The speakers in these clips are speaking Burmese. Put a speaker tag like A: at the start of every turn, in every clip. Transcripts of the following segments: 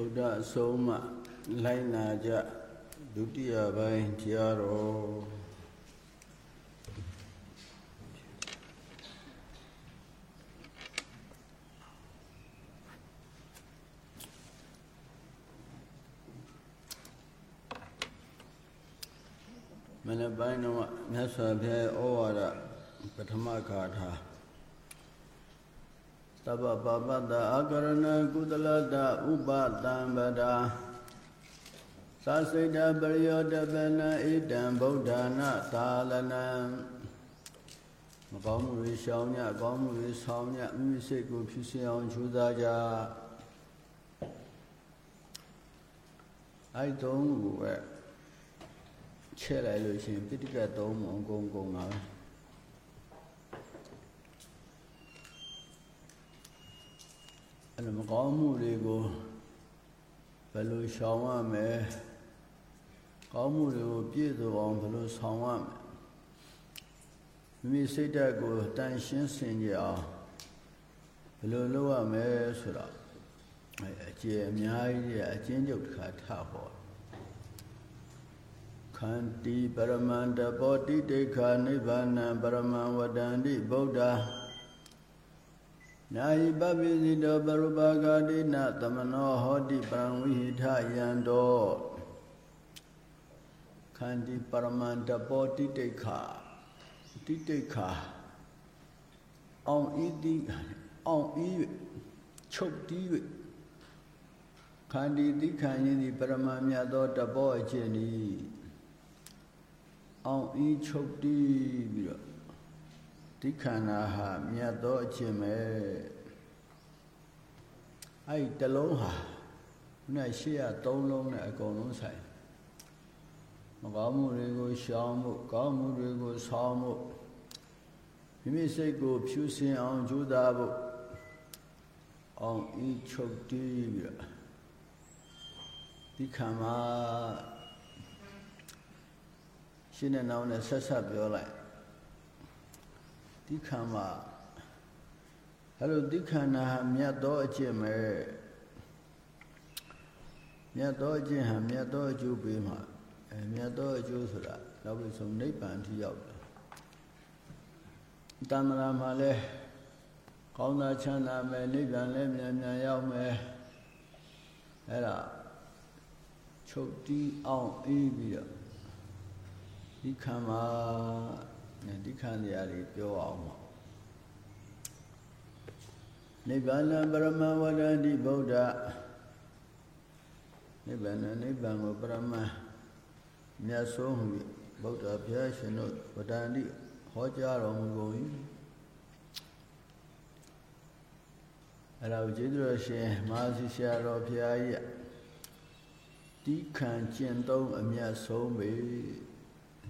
A: ဗုဒ္ဓအဆုံးအမလိုက်နာကြဒုတိယပိုင်းတရားတော်မနေ့ပိုင်းတော့မြတ်စွာဘုရားဩဝါဒပထမဂါထာ သဗ္ဗပပတ္တအာကရဏကုသလတဥပတံပဒာသစိတပရိယောတပနဣတံဗုဒ္ဓနာသာလနံမကောင်းမှုတွေရှောင်ညကောင်းမှုတွေဆောင်ညမိမိစိတ်ကိုဖြူစင်အောင်ကြိုးစားကြအဲ့တုံးကိုပဲချဲ့လိုက်လို့ရှိရင်ပိဋကတ်သုံးပုံကုန်ကုန်ပါပဲ အဲ့လိုမကောင်းမှုတွေကိုဘယ်လိုရှောင်ရမလဲကောင်းမှုတွေကိုပြည့်စုံအောင်ဘယ်လိုဆောင်ရမလဲမိမိစိတ်ဓာတ်ကိုတန်ရှင်းစင်ကြအောင်ဘယ်လိုလုပ်ရမလဲဆိုတော့အကျေအများကြီးအချင်းချုပ်တစ်ခါထဟောခန္တီပရမန္တပောတိတေခာနိဗ္ဗာနံပရမံဝတ္တန္တိဗုဒ္ဓ နာယိပပိစိတောပရုပါဂာတိနသမနောဟောတိပရံဝိဟိထယံတောခန္တီပရမန္တပောတိတေခာတိတေခာအောင်ဤတိအောင်ဤချုပ်တီး၍ခန္တီတိခန္ယင်းသည်ပရမမြတ်သောတဘောအခြင်းဤအောင်ဤချုပ်တီးပြီးတော့ ဒီခန္ဓာဟာမြတ်သောအခြင်းပဲအဲ့တလုံးဟာနဲ့ရှေ့ရသုံးလုံးနဲ့အကုန်လုံးဆိုင်မကောင်းမှုတွေကိုရှောင်မှုကောင်းမှုတွေကိုဆောင်မှုမိမိစိတ်ကိုဖြူစင်အောင်ကြိုးစားဖို့အောင်ဤချုပ်တီးပြီးတော့ဒီခံမှာရှင်းတဲ့နောင်နဲ့ဆက်ဆက်ပြောလိုက် ဒီခံမှာအဲ့လိုဒီခန္ဓာဟာမြတ်သောအကျင့်ပဲမြတ်သောအကျင့်ဟာမြတ်သောအကျိုးပေးမှာအဲမြတ်သောအကျိုးဆိုတာနောက်ပြီးဆုံးနိဗ္ဗာန်ထိရောက်တယ်တမ္မာမှာလဲကောင်းတာချမ်းသာမယ်နိဗ္ဗာန်လည်းမြန်မြန်ရောက်မယ်အဲ့ဒါချုပ်တီးအောင်အေးပြီးတော့ဒီခံမှာ ဒီခံတရားတွေပြောအောင်ပါနိဗ္ဗာန်ပရမဝရတိဗုဒ္ဓနိဗ္ဗာန်နိဗ္ဗာန်ကိုပရမမြတ်ဆုံးဟုဗုဒ္ဓဘုရားရှင်တို့ဝတ္တန်တိဟောကြားတော်မူကုန်၏အဲ့ဒါကိုကျေးဇူးတော်ရှင်မဟာစီဆရာတော်ဘုရားကြီးတိခံကျင့်သုံးအမြတ်ဆုံးပေ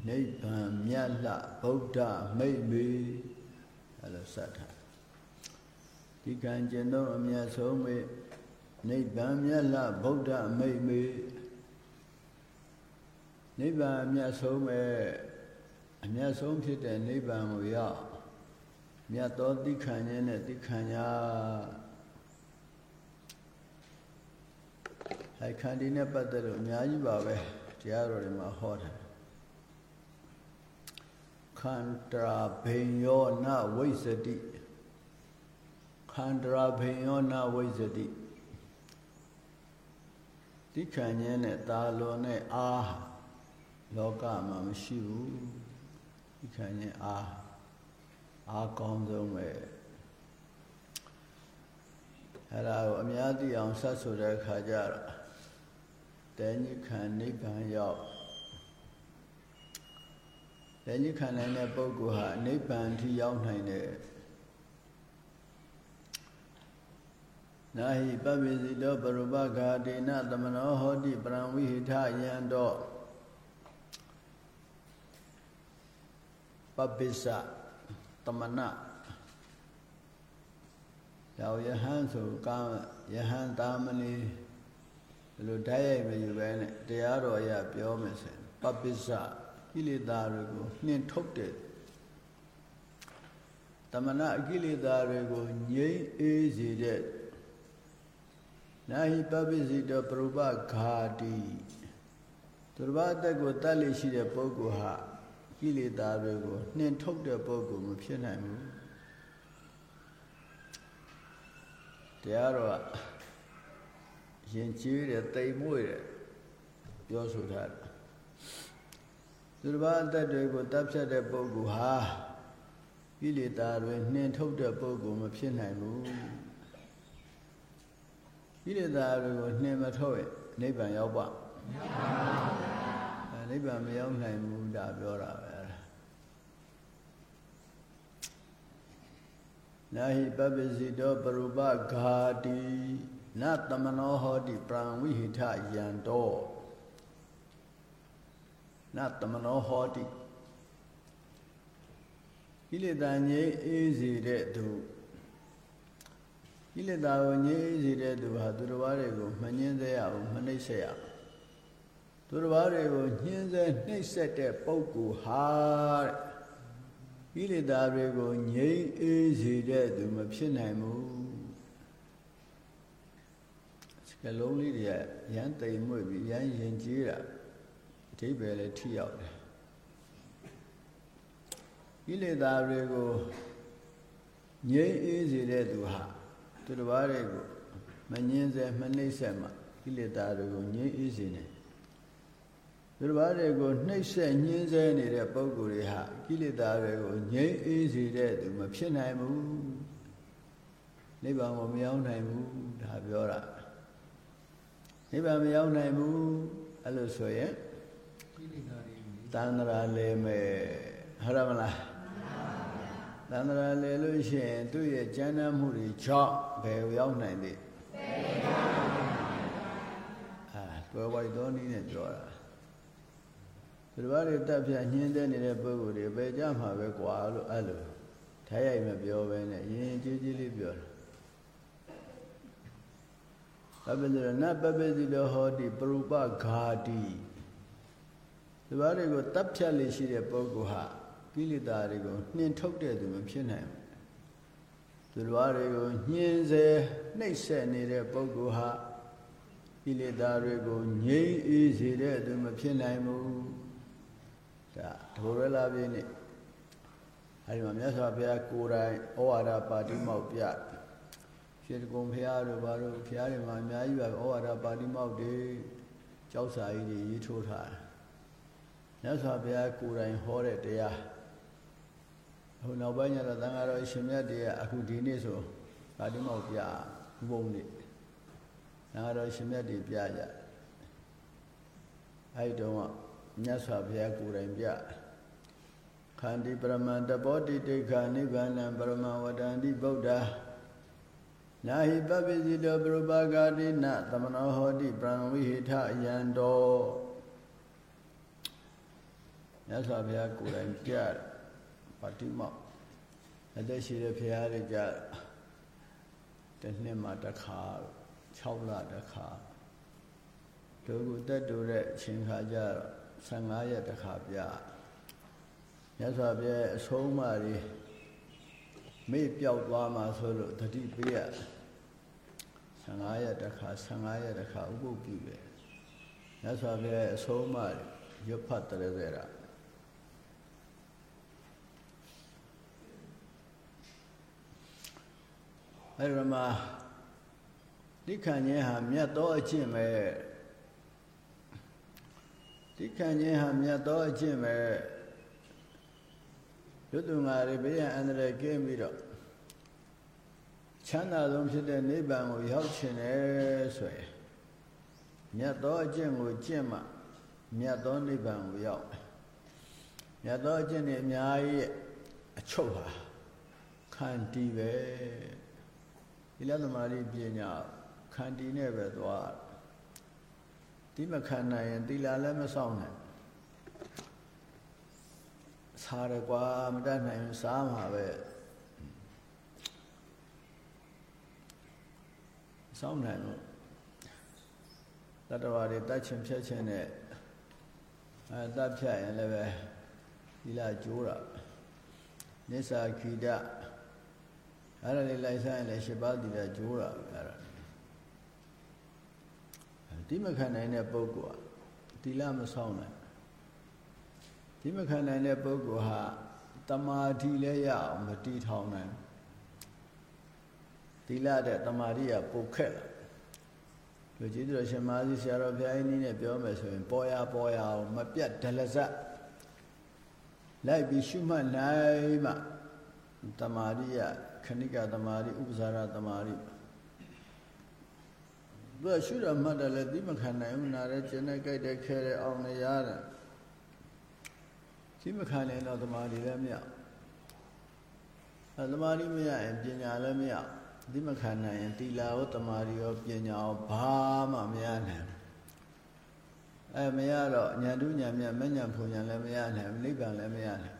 A: နိဗ္ဗာန်မြတ်လှဗုဒ္ဓမိတ်မေအဲ့လိုစတ်ထားဒီကံကျင့်သုံးအမြတ်ဆုံးပေနိဗ္ဗာန်မြတ်လှဗုဒ္ဓမိတ်မေနိဗ္ဗာန်အမြတ်ဆုံးပဲအမြတ်ဆုံးဖြစ်တဲ့နိဗ္ဗာန်ကိုရောက်မြတ်သောတိခံခြင်းနဲ့တိခံညာဟိုက်ခန္ဒီနဲ့ပတ်သက်လို့အများကြီးပါပဲတရားတော်တွေမှာဟောတယ် ခန္တရာဘိညောနဝိသတိခန္တရာဘိညောနဝိသတိတိခံခြင်းနဲ့တာလွန်နဲ့အားလောကမှာမရှိဘူးဒီခံရင်အားအားကောင်းဆုံးပဲအဲ့ဒါကိုအများသိအောင်ဆက်ဆိုတဲ့အခါကျတော့တဏှိခံနိဗ္ဗာန်ရောက် တဏှိခံနိုင်တဲ့ပုဂ္ဂိုလ်ဟာနိဗ္ဗာန်ထိရောက်နိုင်တယ်နာဟိပပိစိတောပရုပဂာတိနသမနောဟောတိပရံဝိဟိထယံတော့ပပိစ္ဆတမနယောယဟန်ဆိုကာယဟန်တာမဏိဒီလိုဓာတ်ရိုက်မယူပဲနဲ့တရားတော်အရပြောမယ်ဆိုရင်ပပိစ္ဆ ကိလေသာတွေကိုနှင်ထုတ်တဲ့တမနာကိလေသာတွေကိုငြိမ်းအေးစေတဲ့နာဟိပပိစိတောပရုပဂါတိသူတစ်ပါးအသက်ကိုတတ်လိရှိတဲ့ပုဂ္ဂိုလ်ဟာကိလေသာတွေကိုနှင်ထုတ်တဲ့ပုဂ္ဂိုလ်မဖြစ်နိုင်ဘူးတရားတော်ရင်ကျေးတယ်တိမ်မွေ့တယ်ပြောဆိုထားတယ် သူတစ်ပါးအသက်တွေကိုတတ်ဖြတ်တဲ့ပုဂ္ဂိုလ်ဟာကိလေသာတွေနှင်ထုတ်တဲ့ပုဂ္ဂိုလ်မဖြစ်နိုင်ဘူးကိလေသာတွေကိုနှင်မထုတ်ရင်နိဗ္ဗာန်ရောက်ပါမရောက်ပါဘူးနိဗ္ဗာန်မရောက်နိုင်ဘူးဒါပြောတာပဲနာဟိပပ္ပစီတောပရုပဂါတိနတမနောဟောတိပရံဝိဟိထယံတော နတမနောဟောတိကိလေသာငြိမ်းအေးစေတဲ့သူကိလေသာကိုငြိမ်းအေးစေတဲ့သူဟာသူတစ်ပါးတွေကိုမငြင်းစေရဘူးမနှိမ့်ဆက်ရသူတစ်ပါးတွေကိုညှင်းဆဲနှိမ့်ဆက်တဲ့ပုဂ္ဂိုလ်ဟာတဲ့ကိလေသာတွေကိုငြိမ်းအေးစေတဲ့သူမဖြစ်နိုင်ဘူးစကလုံးလေးတွေကရမ်းတိမ်မွေ့ပြီးရမ်းရင်ကြီးတာအ ဓိပ္ပာယ်လည်းထိရောက်တယ်ကိလေသာတွေကိုငြိမ်းအေးစေတဲ့သူဟာသူတစ်ပါးတွေကိုမငြင်းစေမနှိမ့်ဆက်မှကိလေသာတွေကိုငြိမ်းအေးစေနေသူတစ်ပါးတွေကိုနှိမ့်ဆက်ညှင်းဆဲနေတဲ့ပုံကိုယ်တွေဟာကိလေသာတွေကိုငြိမ်းအေးစေတဲ့သူမဖြစ်နိုင်ဘူးနိဗ္ဗာန်ကိုမရောက်နိုင်ဘူးဒါပြောတာနိဗ္ဗာန်မရောက်နိုင်ဘူးအဲ့လိုဆိုရင်ကိလေသာ တွေတန္တရာလဲမဲ့ဟုတ်ရမလားတန္တရာလဲလို့ရှိရင်သူ့ရဲ့ကျမ်းမ်းမှုတွေကြောင့်ဘယ်ရောက်နိုင်သေးအာတွယ်ဝိုက်သောနည်းနဲ့ပြောတာဒီဘာတွေတက်ပြညင်းတဲ့နေတဲ့ပုဂ္ဂိုလ်တွေပဲကြမှာပဲကွာလို့အဲ့လိုထိုင်ရိုက်မပြောဘဲနဲ့ရင်ကြီးကြီးလေးပြောတာပပ္ပဇရနပပ္ပဇိလောဟောတိပရူပဂါတိ ဒီဘာတွေကိုတပ်ဖြတ်လေးရှိတဲ့ပုဂ္ဂိုလ်ဟာကိလေသာတွေကိုနှင်ထုတ်တဲ့သူမဖြစ်နိုင်ဘူးသူတော်တွေကိုညှင်းဆဲနှိပ်စက်နေတဲ့ပုဂ္ဂိုလ်ဟာကိလေသာတွေကိုငြိမ်းအေးစေတဲ့သူမဖြစ်နိုင်ဘူးဒါထိုရလာပြင်းနဲ့အဲဒီမှာမြတ်စွာဘုရားကိုယ်တိုင်ဩဝါဒပါတိမောက်ပြရှင်ကုံဘုရားတို့ဘာလို့ဘုရားတွေမှာအများကြီးပါဩဝါဒပါတိမောက်တွေကြောက်စာကြီးတွေရေးထိုးထားတယ် မြတ်စွာဘုရားကိုယ်တိုင်ဟောတဲ့တရားဟိုနောက်ပိုင်းကျတော့သံဃာတော်ရှင်မြတ်တွေကအခုဒီနေ့ဆိုပါတိမောက်ပြဥပုံနေ့သံဃာတော်ရှင်မြတ်တွေပြကြအဲဒီတော့မြတ်စွာဘုရားကိုယ်တိုင်ပြခန္တီပရမန္တဘောတိတိခာနိဗ္ဗာနံပရမဝတ္တန္တိဗုဒ္ဓနာဟိပပိစိတောပရုပါဂာတိနသမနောဟောတိပရံဝိဟိထယံတော မြတ်စွာဘုရားကိုယ်တိုင်ပြတယ်ပါတိမောက်အသက်ရှိတဲ့ဘုရားတွေကြတစ်နှစ်မှတစ်ခါ6လတစ်ခါတို့ကိုတက်တူတဲ့အချိန်ခါကျတော့15ရက်တစ်ခါပြမြတ်စွာဘုရားအဆုံးအမတွေမေ့ပြောက်သွားမှာဆိုလို့တတိပေးရ15ရက်တစ်ခါ15ရက်တစ်ခါဥပုပ်ပြုတယ်မြတ်စွာဘုရားအဆုံးအမရွတ်ဖတ်တယ်တဲ့ အဲ့ဒီမှာတိခဏ်ခြင်းဟာမြတ်သောအကျင့်ပဲတိခဏ်ခြင်းဟာမြတ်သောအကျင့်ပဲရွတ်သူငါတွေဘေးရန်အန္တရာယ်ကင်းပြီးတော့ချမ်းသာဆုံးဖြစ်တဲ့နိဗ္ဗာန်ကိုရောက်ချင်တယ်ဆိုရင်မြတ်သောအကျင့်ကိုကျင့်မှမြတ်သောနိဗ္ဗာန်ကိုရောက်မြတ်သောအကျင့်တွေအများကြီးအချုပ်ဟာခန္တီပဲသီ လသမာဓိပညာခန္တီနဲ့ပဲသွားဒီမခံနိုင်ရင်သီလလည်းမဆောင်နိုင်စားရကွာမတတ်နိုင်စားမှာပဲဆောင်နိုင်လို့တတဝါတွေတတ်ချင်ဖြတ်ချင်တဲ့အဲတတ်ဖြတ်ရင်လည်းပဲသီလကျိုးတာနိစ္စခိတ အဲ့ဒါလေးလိုက်ဆိုင်ရင်လည်းရှစ်ပါးသီလကျိုးတာပဲအဲ့ဒါဒီမခံနိုင်တဲ့ပုဂ္ဂိုလ်ဟာတိလမဆောင်နိုင်ဒီမခံနိုင်တဲ့ပုဂ္ဂိုလ်ဟာတမာတိလည်းရအောင်မတီးထောင်နိုင်တိလတဲ့တမာတိကပုတ်ခက်လာလူကြီးတို့ရှင်မာသီဆရာတော်ဘုရားကြီးနဲ့ပြောမယ်ဆိုရင်ပေါ်ရပေါ်ရအောင်မပြတ်ဒလဇတ်လိုက်ပြီးရှုမှတ်နိုင်မှတမာတိယ ခဏိကတမာတိဥပဇာရတမာတိသူရှုရမှတ်တယ်လည်းဒီမခံနိုင်ဘူးနားရဲကျင်းနဲ့ကြိုက်တဲ့ခဲတဲ့အောင်နေရတယ်ဒီမခံနိုင်တော့တမာတိလည်းမရအဲတမာတိမရရင်ပညာလည်းမရဒီမခံနိုင်ရင်တီလာရောတမာတိရောပညာရောဘာမှမရနိုင်အဲမရတော့ညာတုညာမြတ်မညာဖုန်ညာလည်းမရနိုင်နိဗ္ဗာန်လည်းမရနိုင်သ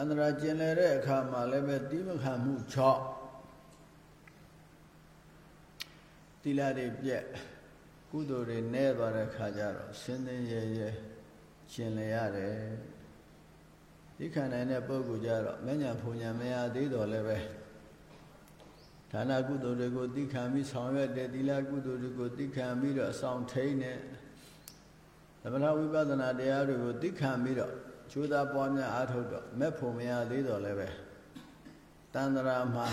A: န္တရာကျင်လည်တဲ့အခါမှာလည်းပဲတိမခံမှု6တိလာတွေပြက်ကုသိုလ်တွေနည်းသွားတဲ့ခါကျတော့စင်းစင်းရဲရဲကျင်လည်ရတယ်ဒီခံနိုင်တဲ့ပုဂ္ဂိုလ်ကြတော့မညာဖုန်ညာမရသေးတော့လည်းပဲဒါနကုသိုလ်တွေကိုသိခံပြီးဆောင်ရွက်တဲ့သီလကုသိုလ်တွေကိုသိခံပြီးတော့အဆောင်ထိန်တဲ့သမထဝိပဿနာတရားတွေကိုသိခံပြီးတော့ ကျိုးသားပွားများအားထုတ်တော့မဲ့ဖို့မရသေးတော့လည်းပဲတန္တရာမှာ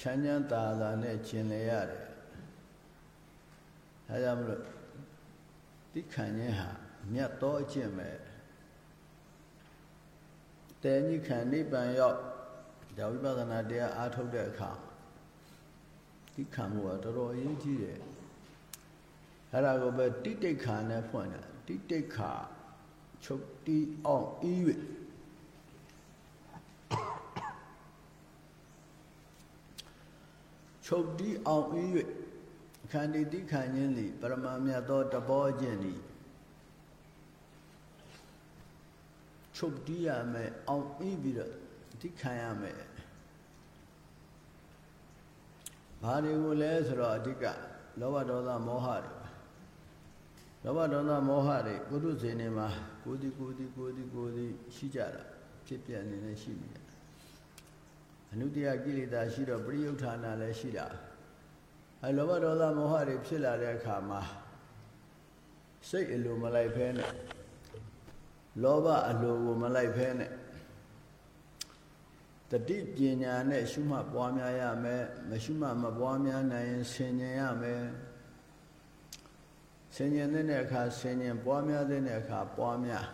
A: ချမ်းချမ်းသာသာနဲ့ကျင်လည်ရတယ်ဒါကြောင့်မလို့သိခံခြင်းဟာမြတ်သောအကျင့်ပဲတဲညိခံနိဗ္ဗာန်ရောက်ဒါဝိပဿနာတရားအားထုတ်တဲ့အခါဒီခံမှုကတော်တော်အရေးကြီးတယ်အဲ့ဒါကိုပဲတိတိတ်ခါနဲ့ဖွင့်တယ် တိတိတ်ခါချုပ်တီအောင်ဤ၍ချုပ်တီအောင်ဤ၍ခန္တီတိခံခြင်းသည်ပရမမြတ်သောတဘောခြင်းသည်ချုပ်တီးရမယ်အောင်ဤပြီးတော့တိခံရမယ်ဘာတွေကိုလဲဆိုတော့အဓိကလောဘဒေါသမောဟတွေ လောဘဒေါသမောဟတွေပုထုဇဉ်တွေမှာကိုယ်ဒီကိုယ်ဒီကိုယ်ဒီကိုယ်ဒီရှိကြတာဖြစ်ပြနေနေရှိနေတယ်အနုတ္တယကိလေသာရှိတော့ပရိယုဌာဏလည်းရှိတာအဲလောဘဒေါသမောဟတွေဖြစ်လာတဲ့အခါမှာစိတ်အလိုမလိုက်ဖဲနဲ့လောဘအလိုကိုမလိုက်ဖဲနဲ့တတိပညာနဲ့ရှုမှတ်ပွားများရမယ်မရှုမှတ်မပွားများနိုင်ရင်ဆင်ញင်ရမယ် ဆင်ញင်တဲ့အခါဆင်ញင်ပွားများတဲ့အခါပွားများ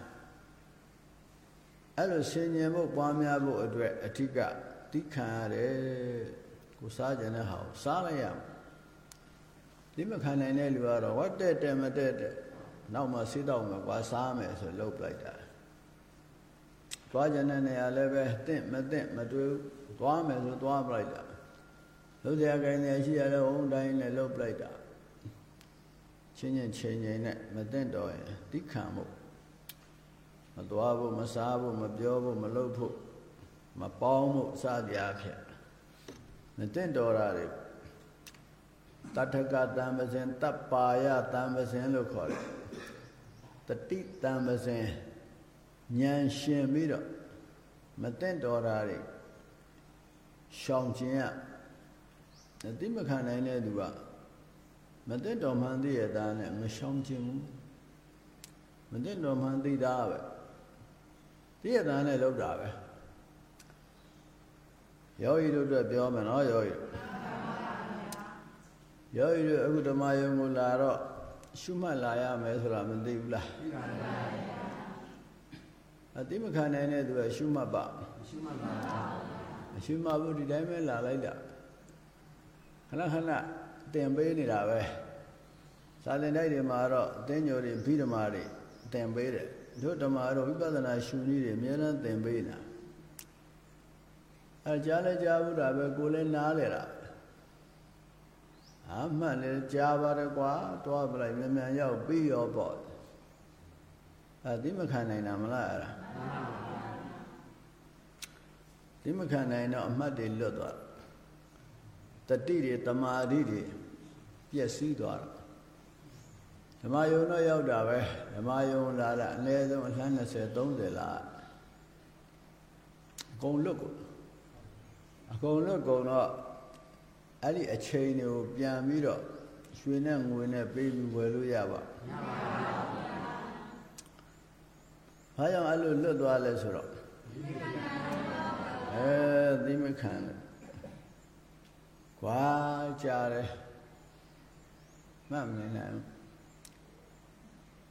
A: အဲ့လိုဆင်ញင်ဖို့ပွားများဖို့အတွက်အထက်ကတိခံရတယ်ကိုစားကြတဲ့ဟာကိုစားလိုက်ရမယ်ဒီမခံနိုင်တဲ့လူကတော့ဝတ်တဲ့တဲ့မတဲ့တဲ့နောက်မှစိတော့မှာကွာစားမယ်ဆိုလှုပ်လိုက်တာသွားကြတဲ့နေရာလည်းပဲတင့်မတင့်မတွေ့သွားမယ်ဆိုသွားပလိုက်တာလှုပ်ကြခိုင်းနေရှိရတဲ့ဝုန်းတိုင်းနဲ့လှုပ်ပလိုက်တာ ချင်းချင်းချိန်ချိန်နဲ့မတင့်တော့ရင်တိခံဖို့မသွားဖို့မစားဖို့မပြောဖို့မလုပ်ဖို့မပေါင်းဖို့စသည်အဖြစ်မတင့်တော်တာတွေတထကတံပဇင်တပ်ပါယတံပဇင်လို့ခေါ်တယ်တတိတံပဇင်ဉာဏ်ရှင်ပြီးတော့မတင့်တော်တာတွေရှောင်ခြင်းရအတိမခံနိုင်တဲ့သူက မတင့်တော်မှန်သိရတာနဲ့မရှောင်ခြင်းဘူးမတင့်တော်မှန်သိတာပဲသိရတာနဲ့လောက်တာပဲယောဂီတို့အတွက်ပြောမယ်နော်ယောဂီယောဂီတို့အခုဓမ္မယုံကိုလာတော့ရှုမှတ်လာရမယ်ဆိုတာမသိဘူးလားသိပါပါအတိမခံနိုင်တဲ့သူကရှုမှတ်ပါရှုမှတ်ပါအရှုမှတ်ဖို့ဒီတိုင်းပဲလာလိုက်တာခဏခဏ တင်ပေးနေတာပဲစာသင်တိုက်တွေမှာတော့အသင်းညိုတွေဘိဓမာတွေတင်ပေးတယ်တို့ဓမ္မတော့ဝိပဿနာရှုနည်းတွေအများအားတင်ပေးတာအဲကြားလဲကြားဘူးတာပဲကိုလည်းနားလေတာအာမှန်လေကြားပါတယ်ကွာတွားပလိုက်မြန်မြန်ရောက်ပြီးရောပေါ့အဲဒီမခံနိုင်တာမလားအဲ့ဒါဒီမခံနိုင်တော့အမှတ်တွေလွတ်သွားတတိတွေတမာတိတွေ ပျက်စီးသွားတော့ဓမ္မယုံတော့ရောက်တာပဲဓမ္မယုံလာတာအနည်းဆုံးအလှမ်း20 30လားအကုန်လွတ်ကိုအကုန်လွတ်ကုန်တော့အဲ့ဒီအချိန်တွေကိုပြန်ပြီးတော့ရွှေနဲ့ငွေနဲ့ပေးပြီးဝယ်လို့ရပါမရပါဘူးဘာကြောင့်အဲ့လိုလွတ်သွားလဲဆိုတော့အဲသိမခံတယ်ကွာကြားတယ် မှတ်မနေနိုင်ဘူး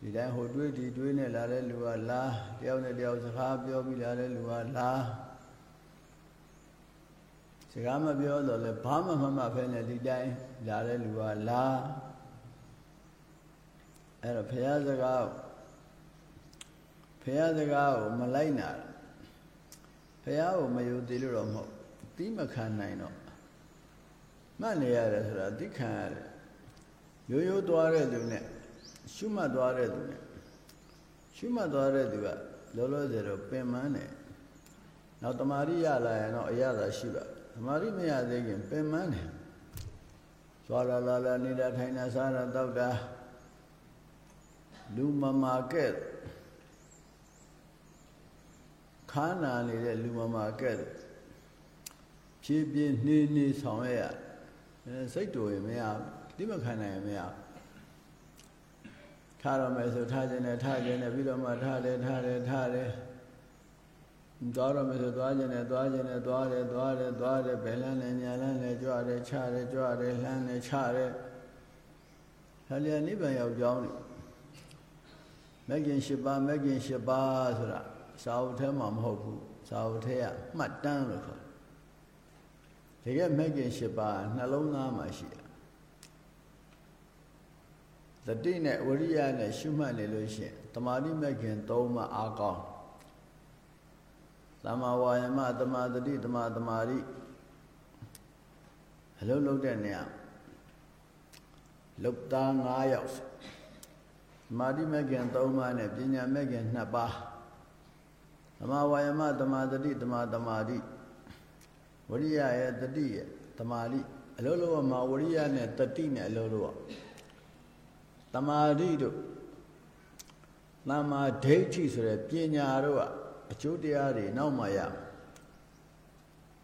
A: ဒီတိုင်းဟိုတွေးဒီတွေးနဲ့လာတဲ့လူကလာတယောက်နဲ့တယောက်စကားပြောပြီးလာတဲ့လူကလာစကားမပြောတော့လဲဘာမှမမှတ်ဖဲနဲ့ဒီတိုင်းလာတဲ့လူကလာအဲ့တော့ဖះစကားဖះစကားကိုမလိုက်နာဖះကိုမယုံသေးလို့တော့မဟုတ်သီးမခံနိုင်တော့မှတ်နေရတယ်ဆိုတာသိခံရတယ် ရိုးရိုးသွားတဲ့သူနဲ့ရှုမှတ်သွားတဲ့သူနဲ့ရှုမှတ်သွားတဲ့သူကလောလောဆယ်တော့ပင်မနဲ့နောက်တမာရိရလာရင်တော့အရသာရှိပါတမာရိမရသေးခင်ပင်မနဲ့သွားလာလာလာနေတာထိုင်တာစားတာတောက်တာလူမမာကဲ့ခါနာနေတဲ့လူမမာကဲ့ဖြည်းဖြည်းနှေးနှေးဆောင်ရရစိတ်တူရင်မရဘူး တိမခံနိုင်ရင်မရဘူးထားရမယ်ဆိုထားခြင်းနဲ့ထားခြင်းနဲ့ပြီးတော့မှထားတယ်ထားတယ်ထားတယ်သွားရမယ်ဆိုသွားခြင်းနဲ့သွားခြင်းနဲ့သွားတယ်သွားတယ်သွားတယ်ဘယ်လန်းနဲ့ညာလန်းနဲ့ကြွတယ်ချတယ်ကြွတယ်လှမ်းတယ်ချတယ်ဟာလျာနိဗ္ဗာန်ရောက်ကြောင်းနေမဂ်ခင်၈ပါးမဂ်ခင်၈ပါးဆိုတာစာအုပ်ထဲမှာမဟုတ်ဘူးစာအုပ်ထဲကမှတ်တမ်းလို့ခေါ်တယ်တကယ်မဂ်ခင်၈ပါးနှလုံးသားမှာရှိတယ် တတိနဲ့ဝရိယနဲ့ရှုမှတ်နေလို့ရှိရင်တမာတိမခင်၃မှအားကောင်းသမဝါယမတမာတတိတမာတမာတိအလုံးလုံးတဲ့နေရာလုတ်သား9ယောက်သမာတိမခင်၃ပါးနဲ့ပညာမခင်2ပါးသမဝါယမတမာတတိတမာတမာတိဝရိယရဲ့တတိရဲ့တမာတိအလုံးလုံးမှာဝရိယနဲ့တတိနဲ့အလုံးလုံး တမာတိတို့တမာဒိဋ္ဌိဆိုတဲ့ပညာတို့ကအကျိုးတရားတွေနောက်မှရ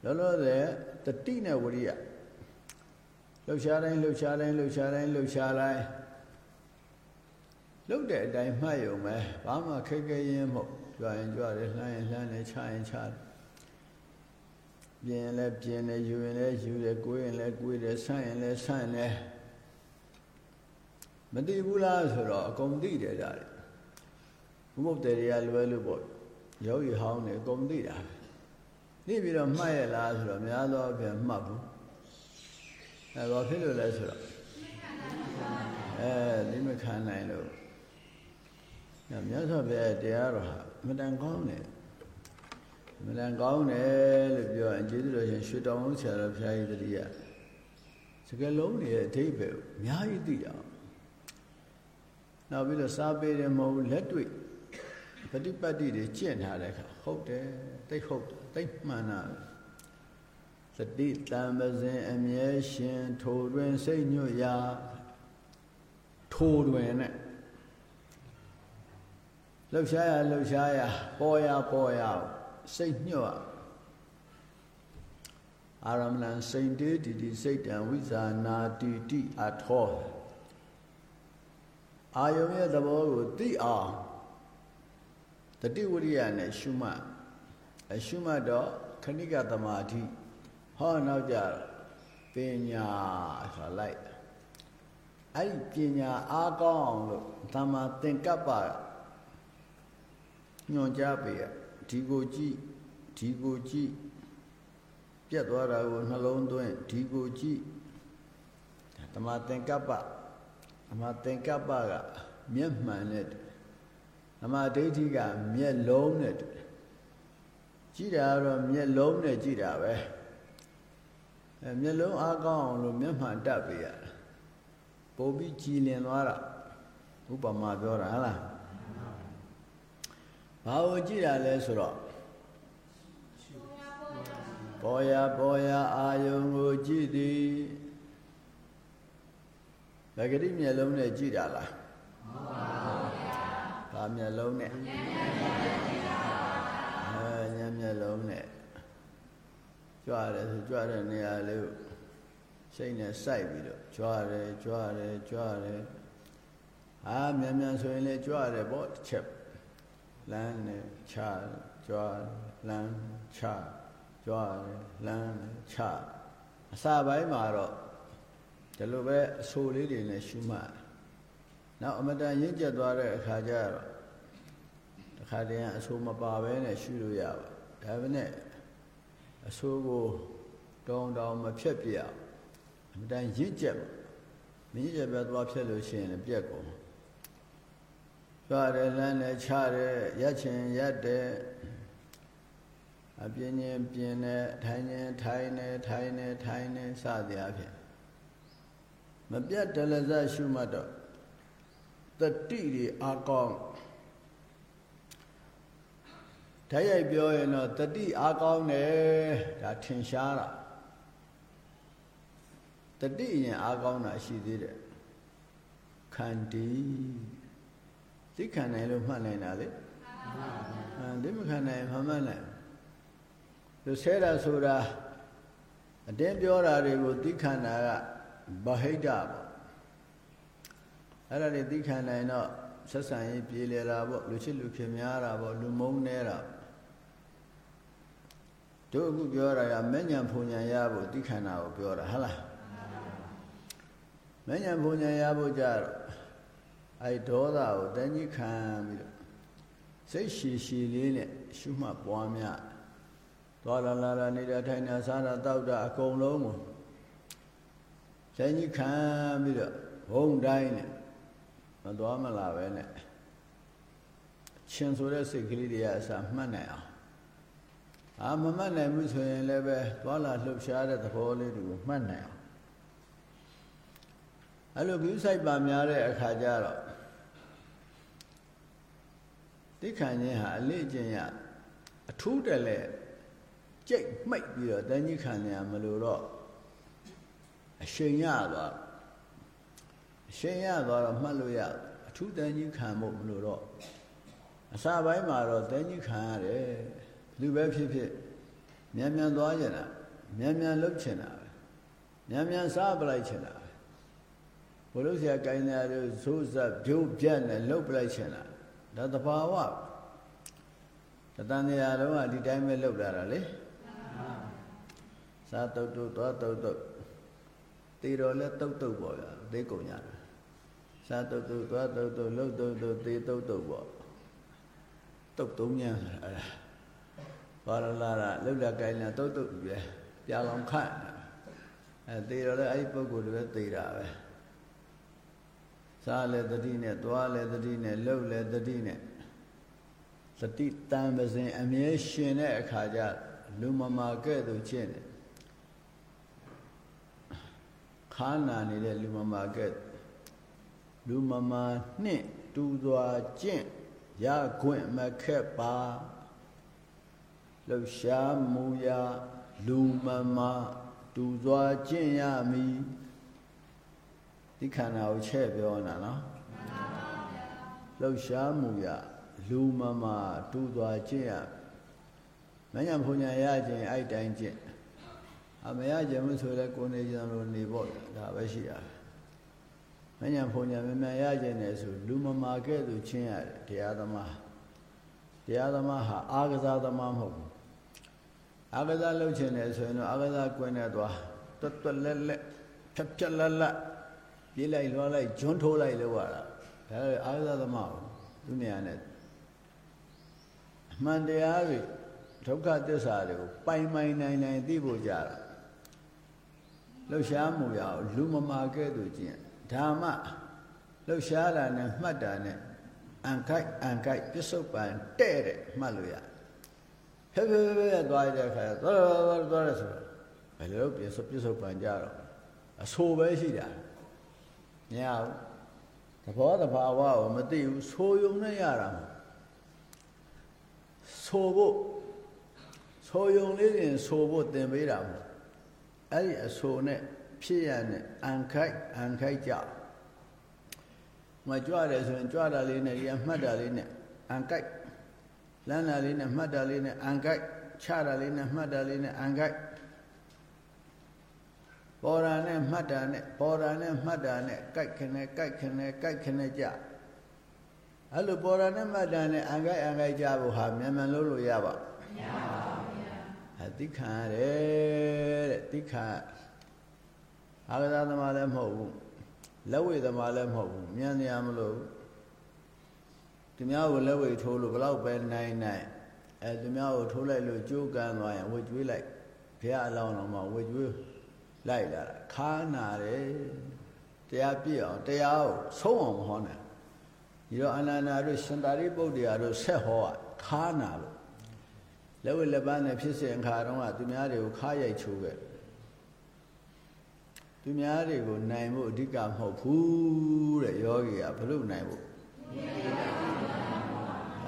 A: လောလောဆယ်တတိနဲ့ဝရိယလှုပ်ရှားတိုင်းလှုပ်ရှားတိုင်းလှုပ်ရှားတိုင်းလှုပ်ရှားတိုင်းလှုပ်တဲ့အတိုင်းမှတ်ရုံပဲဘာမှခက်ခဲရင်မဟုတ်ကြွရင်ကြွတယ်လှမ်းရင်လှမ်းတယ်ချရင်ချတယ်ပြင်းရင်လည်းပြင်းတယ်ယူရင်လည်းယူတယ်ကိုယ်ရင်လည်းကိုယ်တယ်ဆန့်ရင်လည်းဆန့်တယ် မသိဘူးလားဆိုတော့အကုန်သိတယ်ကြတယ်ဘုမုတ်တယ်တွေကလွယ်လို့ပေါ့ယောဂီဟောင်းနေအကုန်သိတာသိပြီးတော့မှတ်ရလားဆိုတော့များသောအားဖြင့်မှတ်ဘူးအဲဘာဖြစ်လို့လဲဆိုတော့အဲဒီမခံနိုင်လို့ညမြတ်စွာဘုရားတရားတော်ဟာမတန်ကောင်းတယ်မတန်ကောင်းတယ်လို့ပြောရင်ကျေးဇူးတော်ရှင်ရွှေတောင်ဆရာတော်ဘုရားကြီးတတိယစကလုံးတွေရဲ့အဓိပ္ပာယ်အများကြီးသိအောင် နောက်ပြီးတော့စားပေးတယ်မဟုတ်လက်တွေ့ပฏิပတ်တိတွေကျင့်ထားတဲ့အခါဟုတ်တယ်တိတ်ဟုတ်တိတ်မှန်တာသတိတံပဇင်အမြဲရှင်ထိုတွင်စိတ်ညွတ်ရာထိုတွင်နဲ့လှုပ်ရှားရလှုပ်ရှားရပေါ်ရပေါ်ရစိတ်ညွတ်အာရမဏံစိတ်တေတိတိစိတ်တံဝိဇာနာတိတိအထော အာယုံရဲ့သဘောကိုသိအောင်တတိဝရိယနဲ့ရှုမှတ်အရှုမှတ်တော့ခဏိကသမာဓိဟောနောက်ကြပညာဆိုလိုက်အဲ့ဒီပညာအားကောင်းအောင်လို့ဓမ္မသင်္ကပ္ပညွန်ကြားပေးရဒီကိုကြည့်ဒီကိုကြည့်ပြတ်သွားတာကိုနှလုံးသွင်းဒီကိုကြည့်ဓမ္မသင်္ကပ္ပ ဓမ္မသင်္ကပ္ပကမျက်မှန်တဲ့ဓမ္မဒိဋ္ဌိကမျက်လုံးနဲ့ကြည့်တာကတော့မျက်လုံးနဲ့ကြည့်တာပဲအဲမျက်လုံးအားကောင်းအောင်လို့မျက်မှန်တက်ပေးရတာပို့ပြီးကြည်လင်သွားတာဥပမာပြောတာဟုတ်လားဘာကိုကြည့်တာလဲဆိုတော့ပေါ်ရပေါ်ရအာယုံကိုကြည့်သည် ဗဂတိမျက်လုံးနဲ့ကြည့်တာလားမှန်ပါဗျာဘာမျက်လုံးနဲ့ဉာဏ်မျက်လုံးနဲ့ကြွတယ်ဆိုကြွတဲ့နေရာလေးကိုစိတ်နဲ့စိုက်ပြီးတော့ကြွားတယ်ကြွားတယ်ကြွားတယ်အာမြန်မြန်ဆိုရင်လည်းကြွားတယ်ပေါ့တစ်ချက်လမ်းနဲ့ချကြွားလမ်းချကြွားတယ်လမ်းချအစာပိုင်းမှာတော့ ဒီလိုပဲအဆိုလေးတွေနဲ့ရှုမှတ်နောက်အမတန်ရင့်ကျက်သွားတဲ့အခါကျတော့တခါတည်းအဆိုမပါဘဲနဲ့ရှုလို့ရပါဒါပဲနဲ့အဆိုးကိုတောင်းတောင်းမဖြတ်ပြအောင်အမှန်တန်ရင့်ကျက်ပါမင်းကျက်ပဲသွားဖြတ်လို့ရှိရင်လည်းပြက်ကုန်ကြွတယ်လမ်းတယ်ချတယ်ရက်ချင်ရက်တယ်အပြင်းချင်းပြင်းတယ်ထိုင်ချင်းထိုင်တယ်ထိုင်တယ်ထိုင်တယ်စသည်အဖြစ် မပြတ်တလဇရှုမှတ်တော့တတိတွေအာကောင်းဓာတ်ရိုက်ပြောရင်တော့တတိအားကောင်းတယ်ဒါထင်ရှားတာတတိရင်အားကောင်းတာရှိသေးတယ်ခန္တီသိခံနိုင်လို့မှတ်နိုင်တာလေအဲဒီမခံနိုင်မှမှတ်နိုင်လူဆဲတာဆိုတာအတင်းပြောတာတွေကိုသိခံတာက ဗဟိတပေါ့အဲ့ဒါတွေသိခံနိုင်တော့ဆက်ဆံရေးပြေလည်တာပေါ့လူချစ်လူခင်များတာပေါ့လူမုန်းနေတာတို့အခုပြောတာကမဉ္ဇဉ်ဖုန်ဉဏ်ရဖို့သိခန္ဓာကိုပြောတာဟုတ်လားမဉ္ဇဉ်ဖုန်ဉဏ်ရဖို့ကြတော့အဲဒေါသကိုတန်းကြီးခံပြီးတော့စိတ်ရှည်ရှည်လေးနဲ့ရှုမှတ်ပွားများသွားလာလာလာနေတာထိုင်နေတာစားတာတောက်တာအကုန်လုံးကို တန်းကြီးခံပြီးတော့ဘုံတိုင်းနဲ့မသွားမလာပဲနဲ့ရှင်ဆိုတဲ့စိတ်ကလေးတွေကအစမှတ်နိုင်အောင်အာမမှတ်နိုင်ဘူးဆိုရင်လည်းပဲသွားလာလှုပ်ရှားတဲ့သဘောလေးတွေကိုမှတ်နိုင်အောင်အဲ့လိုပြုဆိုင်ပါများတဲ့အခါကျတော့သိခံခြင်းဟာအလေးကျင့်ရအထူးတလဲကြိတ်မှိတ်ပြီးတော့တန်ကြီးခံရမလို့တော့ အရှင်ရသွားအရှင်ရသွားတော့မှတ်လို့ရအထူးတန်ကြီးခံဖို့မလို့တော့အစာပိုင်းမှာတော့တန်ကြီးခံရတယ်လူပဲဖြစ်ဖြစ်မြန်မြန်သွားကြတာမြန်မြန်လှုပ်ချင်တာပဲမြန်မြန်စားပလိုက်ချင်တာပဲဘုလို့ဆရာကိုင်းသားတို့ဇိုးဇက်ပြုတ်ပြက်နဲ့လှုပ်ပလိုက်ချင်တာဒါတဘာဝတတန်တရားလုံးကဒီတိုင်းပဲလှုပ်လာတာလေစားတုတ်တုတ်သွားတုတ်တုတ် တေတော်လဲတုတ်တုတ်ပေါ့ဗျာသိကုန်ကြတယ်စားတုတ်တုတ်သွားတုတ်တုတ်လှုပ်တုတ်တုတ်တေတုတ်တုတ်ပေါ့တုတ်သုံးညအဲ့ဒါဘာလာလာလှုပ်လာကိုင်းလာတုတ်တုတ်ပဲပြာလောင်ခတ်အဲသေတော့လည်းအဲ့ဒီပုံကိုယ်တွေပဲသေတာပဲစားလည်းတတိနဲ့သွားလည်းတတိနဲ့လှုပ်လည်းတတိနဲ့သတိတန်ပစဉ်အမြဲရှင်တဲ့အခါကျလူမမာကဲ့သို့ကျင့်တယ် ခါနာနေတဲ့လူမမာကဲ့လူမမာနှင့်တူစွာကျင့်ရခွင့်မခက်ပါလှုပ်ရှားမူရာလူမမာတူစွာကျင့်ရမည်ဒီခန္ဓာကိုချဲ့ပြောနေတာနော်လှုပ်ရှားမူရာလူမမာတူစွာကျင့်ရမညာဘုံညာရခြင်းအဲ့တိုင်းကျင့် အမရခြင်းမဆိုလဲကိုနေကြလို့နေဖို့ဒါပဲရှိရတယ်မညာဘုံညာမမြန်ရခြင်းနဲ့ဆိုလူမမာကဲ့သို့ချင်းရတယ်တရားသမားတရားသမားဟာအာကစားသမားမဟုတ်ဘူးအာကစားလုပ်ခြင်းနဲ့ဆိုရင်တော့အာကစားကွင်းနဲ့သွားတွတ်တွတ်လက်လက်ဖြတ်ဖြတ်လက်လက်ပြေးလိုက်လွှားလိုက်ဂျွန်းထိုးလိုက်လို့ရတာဒါအာကစားသမားဘူးသူနေရာနဲ့အမှန်တရားတွေဒုက္ခသစ္စာတွေကိုပိုင်ပိုင်နိုင်နိုင်သိဖို့ကြတာ လှုပ်ရှားမှုရအောင်လူမမာကဲ့သို့ကျင့်ဓမ္မလှုပ်ရှားတာနဲ့မှတ်တာနဲ့အန်ခိုက်အန်ခိုက်ပြစ္ဆုတ်ပံတဲ့တဲ့မှတ်လို့ရဖဲဖဲဖဲသွားတဲ့အခါသွားသွားသွားတယ်ဆိုတော့ဘယ်လိုပြစ္ဆုတ်ပြစ္ဆုတ်ပံကြတော့အဆိုပဲရှိတာမရဘူးသဘောတဘာဝကိုမသိဘူးဆိုယုံနဲ့ရတာဆိုဖို့ဆိုယုံလေးရင်ဆိုဖို့သင်ပေးတာမို့ အဲ့ဒီအဆိုနဲ့ဖြစ်ရနဲ့အန်ခိုက်အန်ခိုက်ကြမကြွတယ်ဆိုရင်ကြွတာလေးနဲ့ဒီအမှတ်တာလေးနဲ့အန်ကိုက်လမ်းတာလေးနဲ့မှတ်တာလေးနဲ့အန်ကိုက်ချတာလေးနဲ့မှတ်တာလေးနဲ့အန်ကိုက်ပေါ်တာနဲ့မှတ်တာနဲ့ပေါ်တာနဲ့မှတ်တာနဲ့ကြိုက်ခနဲ့ကြိုက်ခနဲ့ကြိုက်ခနဲ့ကြအဲ့လိုပေါ်တာနဲ့မှတ်တာနဲ့အင်္ဂိုက်အင်္ဂိုက်ကြဖို့ဟာမြန်မြန်လုပ်လို့ရပါမရပါဘူးဗျာ အသိခံရတယ်တဲ့သိခံအာဂသာသမားလည်းမဟုတ်ဘူးလက်ဝိသမားလည်းမဟုတ်ဘူးမြန်နေရမလို့သူများကိုလက်ဝိထိုးလို့ဘလောက်ပဲနိုင်နိုင်အဲသူများကိုထိုးလိုက်လို့ကြိုးကန်သွားရင်ဝေကျွေးလိုက်ဘုရားအလောင်းတော်မှာဝေကျွေးလိုက်လာတာခါနာတယ်တရားပြည့်အောင်တရားကိုဆုံးအောင်မဟောနိုင်ဒီတော့အနန္ဒာတို့ရှင်သာရိပုတ္တရာတို့ဆက်ဟောခါနာလို့ လက်ဝဲလက်ပန်းနဲ့ဖြစ်စဉ်အခါတုန်းကသူများတွေကိုခါရိုက်ချိုးခဲ့သူများတွေကိုနိုင်ဖို့အဓိကမဟုတ်ဘူးတဲ့ယောဂီကဘလို့နိုင်ဖို့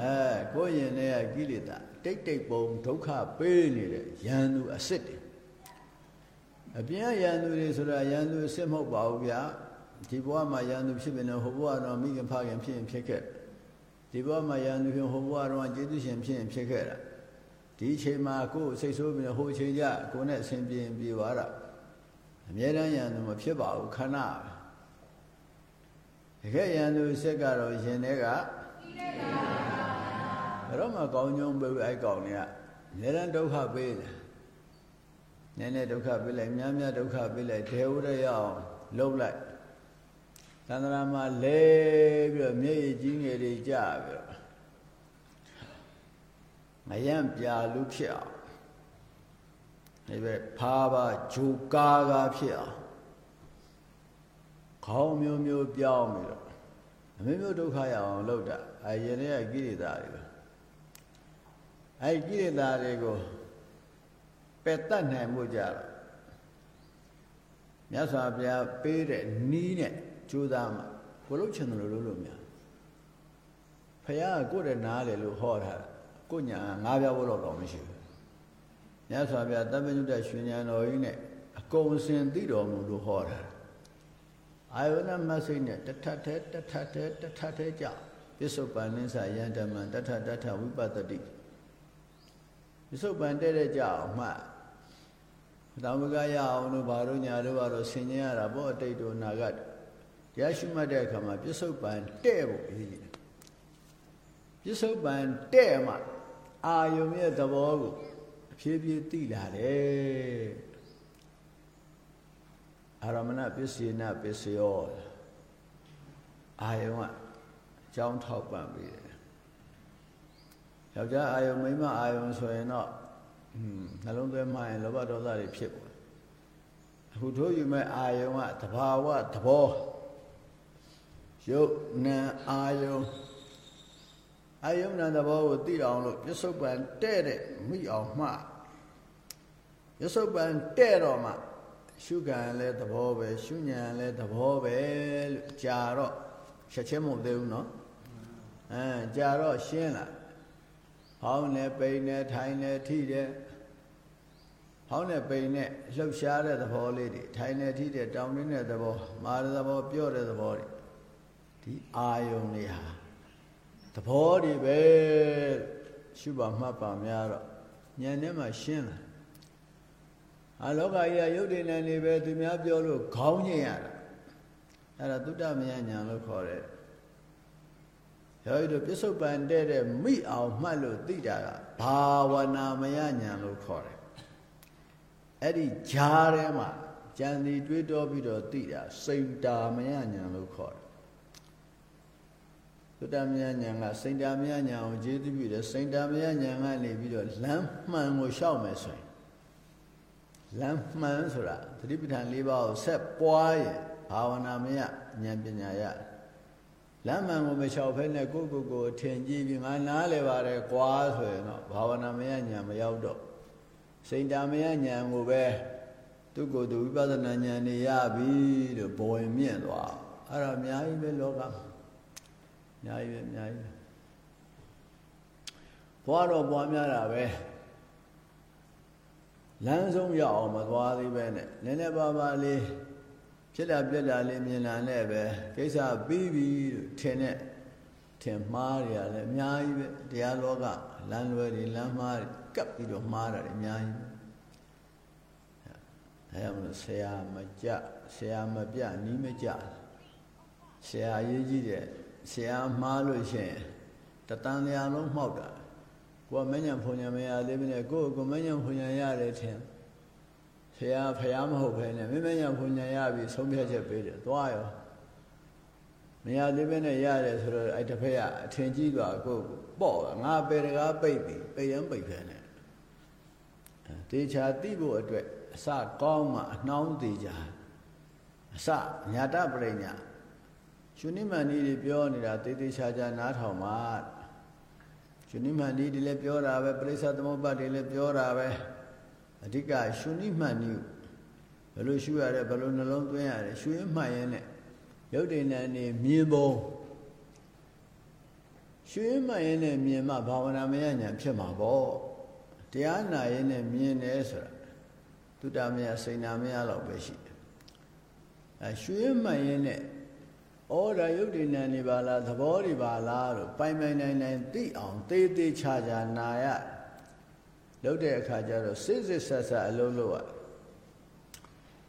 A: အဲကိုယ်ရင်ထဲကကိလေသာတိတ်တိတ်ပုံဒုက္ခပေးနေတဲ့ယန္တုအစစ်တွေအပြင်းယန္တုတွေဆိုတာယန္တုအစစ်မဟုတ်ပါဘူးဗျာဒီဘဝမှာယန္တုဖြစ်ပင်လို့ဟိုဘဝတော့မိခင်ဖခင်ဖြစ်ရင်ဖြစ်ခဲ့ဒီဘဝမှာယန္တုဖြစ်ဟိုဘဝတော့ကျေးဇူးရှင်ဖြစ်ရင်ဖြစ်ခဲ့တာ ဒီအချိန်မှာကိုယ်စိတ်ဆိုးပြီးဟိုအချိန်ကျကိုယ်နဲ့အစဉ်ပြေပြေသွားတာအမြဲတမ်းရန်သူမဖြစ်ပါဘူးခဏတကယ်ရန်သူစစ်ကတော့ရှင်တွေကဘယ်တော့မှကောင်းကျုံပေးအဲ့ကောင်တွေကအများတန်းဒုက္ခပေးတယ်နည်းနည်းဒုက္ခပေးလိုက်များများဒုက္ခပေးလိုက်ဒေဝရရအောင်လှုပ်လိုက်သန္တရာမှာလဲပြီးတော့မျက်ရည်ကြီးငယ်တွေကြပြီးတော့ မယံပြာလူဖြစ်အောင်ဒီပဲဖားပါဂျူကာကာဖြစ်အောင်ခေါင်းမျိုးမျိုးပြောင်းပြီးတော့အမျိုးမျိုးဒုက္ခရအောင်လုပ်တာအဲရင်ထဲကကိရိတာတွေအဲကိရိတာတွေကိုပယ်တတ်နိုင်မှုကြတော့မြတ်စွာဘုရားပေးတဲ့နီးနဲ့ကြိုးစားမှကိုလို့ချင်တယ်လို့လုပ်လို့များဖះကကိုယ့်ရဲ့နားလေလို့ဟောထားတာ ကိုညာငါးပြားဘုလို့တော့မရှိဘူးမြတ်စွာဘုရားတပည့်ညုတရွှေဉာဏ်တော်ကြီးနဲ့အကုန်စင်သိတော်မူလို့ဟောတာအာယုဏမဆိတ်နဲ့တထထဲတထထဲတထထဲကြပစ္စုပန်နိစ္စယန္တမံတထတထဝိပတ္တိပစ္စုပန်တဲ့တဲ့ကြအောင်မှတောင်မကရအောင်လို့ဘာလို့ညာလို့ဘာလို့ဆင်ញင်ရတာပေါ့အတိတ်တို့နာဂတ်တရားရှိမှတ်တဲ့အခါမှာပြစ္ဆုတ်ပန်တဲ့ဖို့အရေးကြီးတယ်ပြစ္ဆုတ်ပန်တဲ့မှ အာယုံရဲ့သဘောကိုအဖြည်းဖြည်းသိလာတယ်အာရမဏပစ္စေနပစ္စယောအာယုံကအကြောင်းထောက်ပံ့ပြီးတယ်ယောက်ျားအာယုံမိန်းမအာယုံဆိုရင်တော့နှလုံးသွင်းမှရင်လောဘဒေါသတွေဖြစ်ပေါ်အခုထိုးယူမဲ့အာယုံကတဘာဝသဘောရုပ်နာအာယုံ အာယုံနာသဘောကိုသိအောင်လို့ပြစ္ဆုတ်ပံတဲ့တဲ့မိအောင်မှပြစ္ဆုတ်ပံတဲ့တော့မှရှုခံလည်းသဘောပဲရှုဉဏ်လည်းသဘောပဲလို့ကြာတော့ချက်ချင်းမဟုတ်သေးဘူးเนาะအဲကြာတော့ရှင်းလာဟောင်းနဲ့ပိန်နဲ့ထိုင်နဲ့ထိတယ်ဟောင်းနဲ့ပိန်နဲ့လှုပ်ရှားတဲ့သဘောလေးတွေထိုင်နဲ့ထိတဲ့တောင်းနေတဲ့သဘောမာရသဘောပြော့တဲ့သဘောတွေဒီအာယုံတွေဟာ သဘောတွေပဲရှုပါမှတ်ပါများတော့ဉာဏ်ထဲမှာရှင်းလာအလောကကြီးကရုပ်တည်နေနေပဲသူများပြောလို့ခေါင်းညင်ရတာအဲ့ဒါသုတမယညာလို့ခေါ်တယ်ယောဂီတို့ပြစ္ဆုတ်ပန်တဲ့တဲ့မိအောင်မှတ်လို့သိတာကဘာဝနာမယညာလို့ခေါ်တယ်အဲ့ဒီဂျားထဲမှာကြံစီတွေးတောပြီးတော့သိတာစိတ်တာမယညာလို့ခေါ်တယ် သုတမယညာကစိတ်တာမယညာကိုကျေးဇူးပြုတယ်စိတ်တာမယညာကနေပြီးတော့လမ်းမှန်ကိုရှောက်မယ်ဆိုရင်လမ်းမှန်ဆိုတာသတိပဋ္ဌာန်၄ပါးကိုဆက်ပွားရင်ဘာဝနာမယဉာဏ်ပညာရလမ်းမှန်ကိုမလျှောက်ဖဲနဲ့ကိုယ့်ကိုယ်ကိုထင်ကြည့်ပြီးငါနားလဲပါတယ်ကွာဆိုရင်တော့ဘာဝနာမယဉာဏ်မရောက်တော့စိတ်တာမယဉာဏ်ကိုပဲသူကိုယ်သူဝိပဿနာဉာဏ်နေရပြီလို့ပေါ်ရင်မြင့်သွားအဲ့ဒါအများကြီးပဲလောကအ များကြီးပဲအများကြီးပဲဘွားတော့ဘွားများတာပဲလမ်းဆုံးရအောင်မသွားသေးပဲနဲ့နည်းနည်းပါးပါးလေးဖြစ်လာပြက်လာလေးမြင်လာနဲ့ပဲကိစ္စပြီးပြီလို့ထင်တဲ့ထင်မှားရလည်းအများကြီးပဲတရားလောကလမ်းလွဲတွေလမ်းမှားတွေကပ်ပြီးတော့မှားတာတွေအများကြီးအဲအဲဒါမလို့ဆရာမကြဆရာမပြနီးမကြဆရာရေးကြည့်တယ် ဆရာမှားလို့ရှိရင်တတန်တရားလုံးမှောက်တာကိုကမညံဖုန်ညာမရသေးဘူးနဲ့ကိုယ်ကိုမညံဖုန်ညာရတယ်ထင်ဆရာဖရာမဟုတ်ဘဲနဲ့မမညံဖုန်ညာရပြီဆုံးဖြတ်ချက်ပေးတယ်သွားရောမရသေးဘဲနဲ့ရတယ်ဆိုတော့အဲ့တစ်ဖက်ကအထင်ကြီးသွားကိုပေါ့ငါပေတကားပိတ်ပြီပိတ်ရင်ပိတ်ဖဲနဲ့တေချာသိဖို့အတွက်အစကောင်းမှအနှောင်းသေးကြအစညာတပရိညာ ရှင်နိမန္ဒီတွေပြောနေတာတေတေချာချာနားထောင်ပါရှင်နိမန္ဒီတွေလည်းပြောတာပဲပရိစ္ဆသမုပ္ပါတွေလည်းပြောတာပဲအဓိကရှင်နိမန္ဒီဘယ်လိုရှုရတယ်ဘယ်လိုနှလုံးသွင်းရတယ်ရှုရင်မှတ်ရင်နဲ့ရုပ်တည်နေနေမြင်ပုံရှုရင်မှတ်ရင်နဲ့မြင်မှဘာဝနာမရညာဖြစ်မှာပေါ့တရားနာရင်နဲ့မြင်တယ်ဆိုတာတုတ္တမယစိဏမယလောက်ပဲရှိတယ်အဲရှုရင်မှတ်ရင်နဲ့ ဩဒါယုတ်တည်နေနေပါလားသဘောတွေပါလားလို့ပိုင်ပိုင်နိုင်နိုင်သိအောင်သေးသေးချာချာနာရလုပ်တဲ့အခါကျတော့စစ်စစ်ဆက်ဆက်အလုံးလို့ရ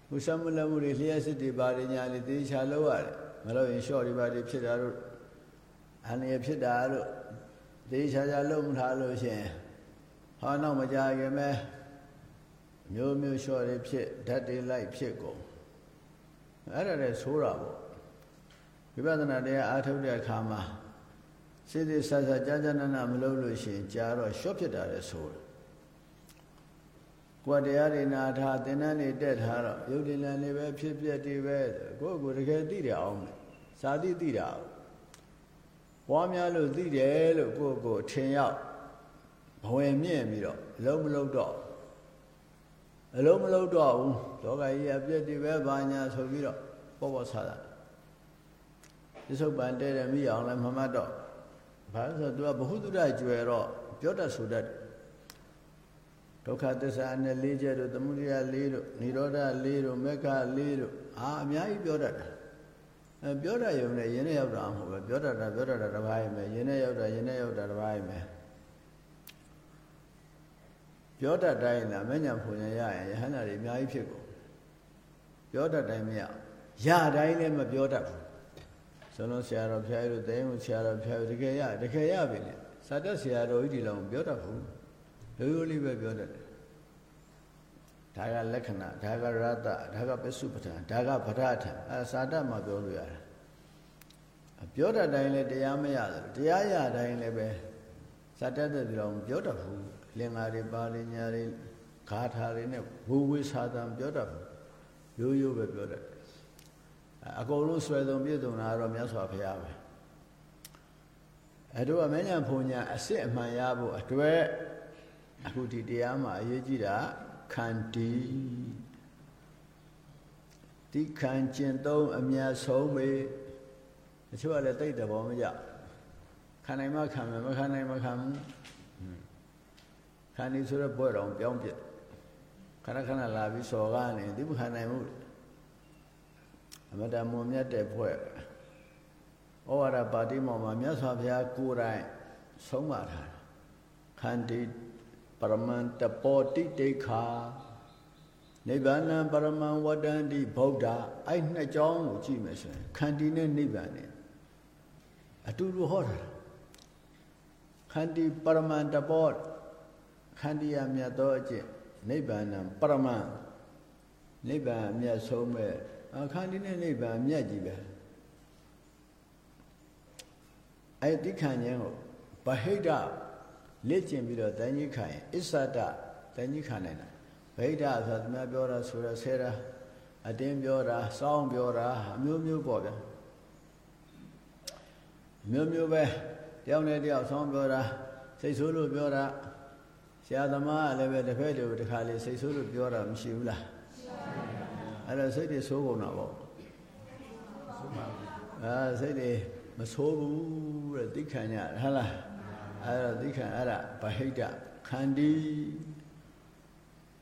A: မုသမလမှုတွေလျှက်စစ်တွေပါရညာလေးသေချာလုပ်ရတယ်မလို့ရင်လျှော့တွေပါတွေဖြစ်တာတို့အန္တရာယ်ဖြစ်တာတို့သေချာချာလုပ်မထားလို့ရှင်ဟောနောက်မကြခင်မဲမျိုးမျိုးလျှော့တွေဖြစ်ဓာတ်တွေလိုက်ဖြစ်ကုန်အဲ့ဒါလည်းဆိုးတာပေါ့ ဝိပဿနာတရားအားထုတ်တဲ့အခါမှာစိတ်စိတ်ဆဆကြာကြာနာနာမလုပ်လို့ရှိရင်ကြာတော့ရှော့ဖြစ်တာလည်းဆိုတယ်ကိုယ်တရားတွေနာထားသင်္นานတွေတက်ထားတော့ယုတ်တိလန်တွေပဲဖြစ်ပြက်တွေပဲကိုယ့်ကိုယ်တကယ်သိတယ်အောင်စာသိသိတာပွားများလို့သိတယ်လို့ကိုယ့်ကိုယ်ထင်ရောက်ဘဝင်မြင့်ပြီးတော့အလုံးမလုံးတော့အလုံးမလုံးတော့ဘူးလောကကြီးအပြည့်တွေပဲဘာညာဆိုပြီးတော့ပေါ်ပေါ်ဆာတာ ဒီစုပ်ပန်တဲ့တယ်မိအောင်လည်းမမှတ်တော့ဘာလို့ဆိုသူကဘ ഹു တုဒကျွယ်တော့ပြောတတ်ဆိုတတ်ဒုက္ခသစ္စာနဲ့၄ချက်တို့သမုဒယ၄တို့និရောဓ၄တို့မေဃ၄တို့အာအများကြီးပြောတတ်တယ်အဲပြောတတ်ရုံနဲ့ယင်းနဲ့ရောက်တာမဟုတ်ပဲပြောတတ်တာပြောတတ်တာတစ်ပါးရင်ပဲယင်းနဲ့ရောက်တာယင်းနဲ့ရောက်တာတစ်ပါးရင်ပဲပြောတတ်တိုင်းလားမညံဖုန်ရရရင်ယဟန္တာတွေအများကြီးဖြစ်ကုန်ပြောတတ်တိုင်းမရရတိုင်းလည်းမပြောတတ်ဘူး ဇလုံးဆရာတော်ဖျားရည်တို့တဲမှုဆရာတော်ဖျားရည်တကယ်ရတကယ်ရပြီလေစာတက်ဆရာတော်ကြီးဒီလောက်ပြောတတ်ဘူးရိုးရိုးလေးပဲပြောတတ်တယ်ဒါကလက္ခဏာဒါကရတ္တဒါကပစ္စုပ္ပန်ဒါကဗဒထံအဲစာတတ်မှာပြောလို့ရတယ်ပြောတတ်တိုင်းလည်းတရားမရတယ်တရားရတိုင်းလည်းပဲစာတတ်တဲ့ဒီလောက်ပြောတတ်ဘူးလင်္ကာတွေပါဠိညာတွေဂါထာတွေနဲ့ဘူဝေစာတံပြောတတ်ဘူးရိုးရိုးပဲပြောတတ်တယ် အကုန်လုံးဆွဲစုံပြည့်စုံတာတော့မြတ်စွာဘုရားပဲအဲတို့အမညာဖုန်ညာအစစ်အမှန်ရဖို့အတွက်အခုဒီတရားမှာအရေးကြီးတာခန္တီဒီခံကျင့်သုံးအမြတ်ဆုံးပဲတချို့ကလည်းတိတ်တဘောမကြခံနိုင်မှခံမယ်မခံနိုင်မခံဘူးခံနေဆိုတော့ဘွဲ့တော်ပြောင်းပြခဏခဏလာပြီးစော်ကားနေဒီမခံနိုင်ဘူးအ မတမွန်မြတ်တဲ့ဖွဲ့ဩဝါဒပါတိမောမှာမြတ်စွာဘုရားကိုယ်တိုင်ဆုံးမထားခန္တီပရမန္တပောတိတိခာနိဗ္ဗာန်ပရမံဝတ္တန္တိဗုဒ္ဓအဲ့နှစ်ကြောင်းကိုကြည့်မယ်ဆိုရင်ခန္တီနဲ့နိဗ္ဗာန်နဲ့အတူတူဟောတာခန္တီပရမန္တပောခန္တီရမြတ်သောအကျင့်နိဗ္ဗာန်ပရမံနိဗ္ဗာန်အမြတ်ဆုံးမဲ့ အခန္တီနဲ့နိဗ္ဗာန်မြတ်ကြီးပဲအဲ့ဒီခံခြင်းကိုဗဟိတလက်ကျင်ပြီးတော့တန်ကြီးခံရင်အစ္ဆဒတန်ကြီးခံနိုင်တာဗဟိတဆိုတာသူများပြောတာဆိုတော့ဆဲတာအတင်းပြောတာစောင်းပြောတာအမျိုးမျိုးပေါ့ဗျာအမျိုးမျိုးပဲတယောက်နဲ့တယောက်စောင်းပြောတာစိတ်ဆိုးလို့ပြောတာဆရာသမားကလည်းပဲတစ်ဖက်တည်းတစ်ခါလေစိတ်ဆိုးလို့ပြောတာမရှိဘူးလား အဲ့ဒါစိတ်တွေဆိုးကုန်တာပေါ့အာစိတ်တွေမဆိုးဘူးတဲ့သိခံကြဟုတ်လားအဲ့ဒါသိခံအဲ့ဒါဗဟိတခန္တီ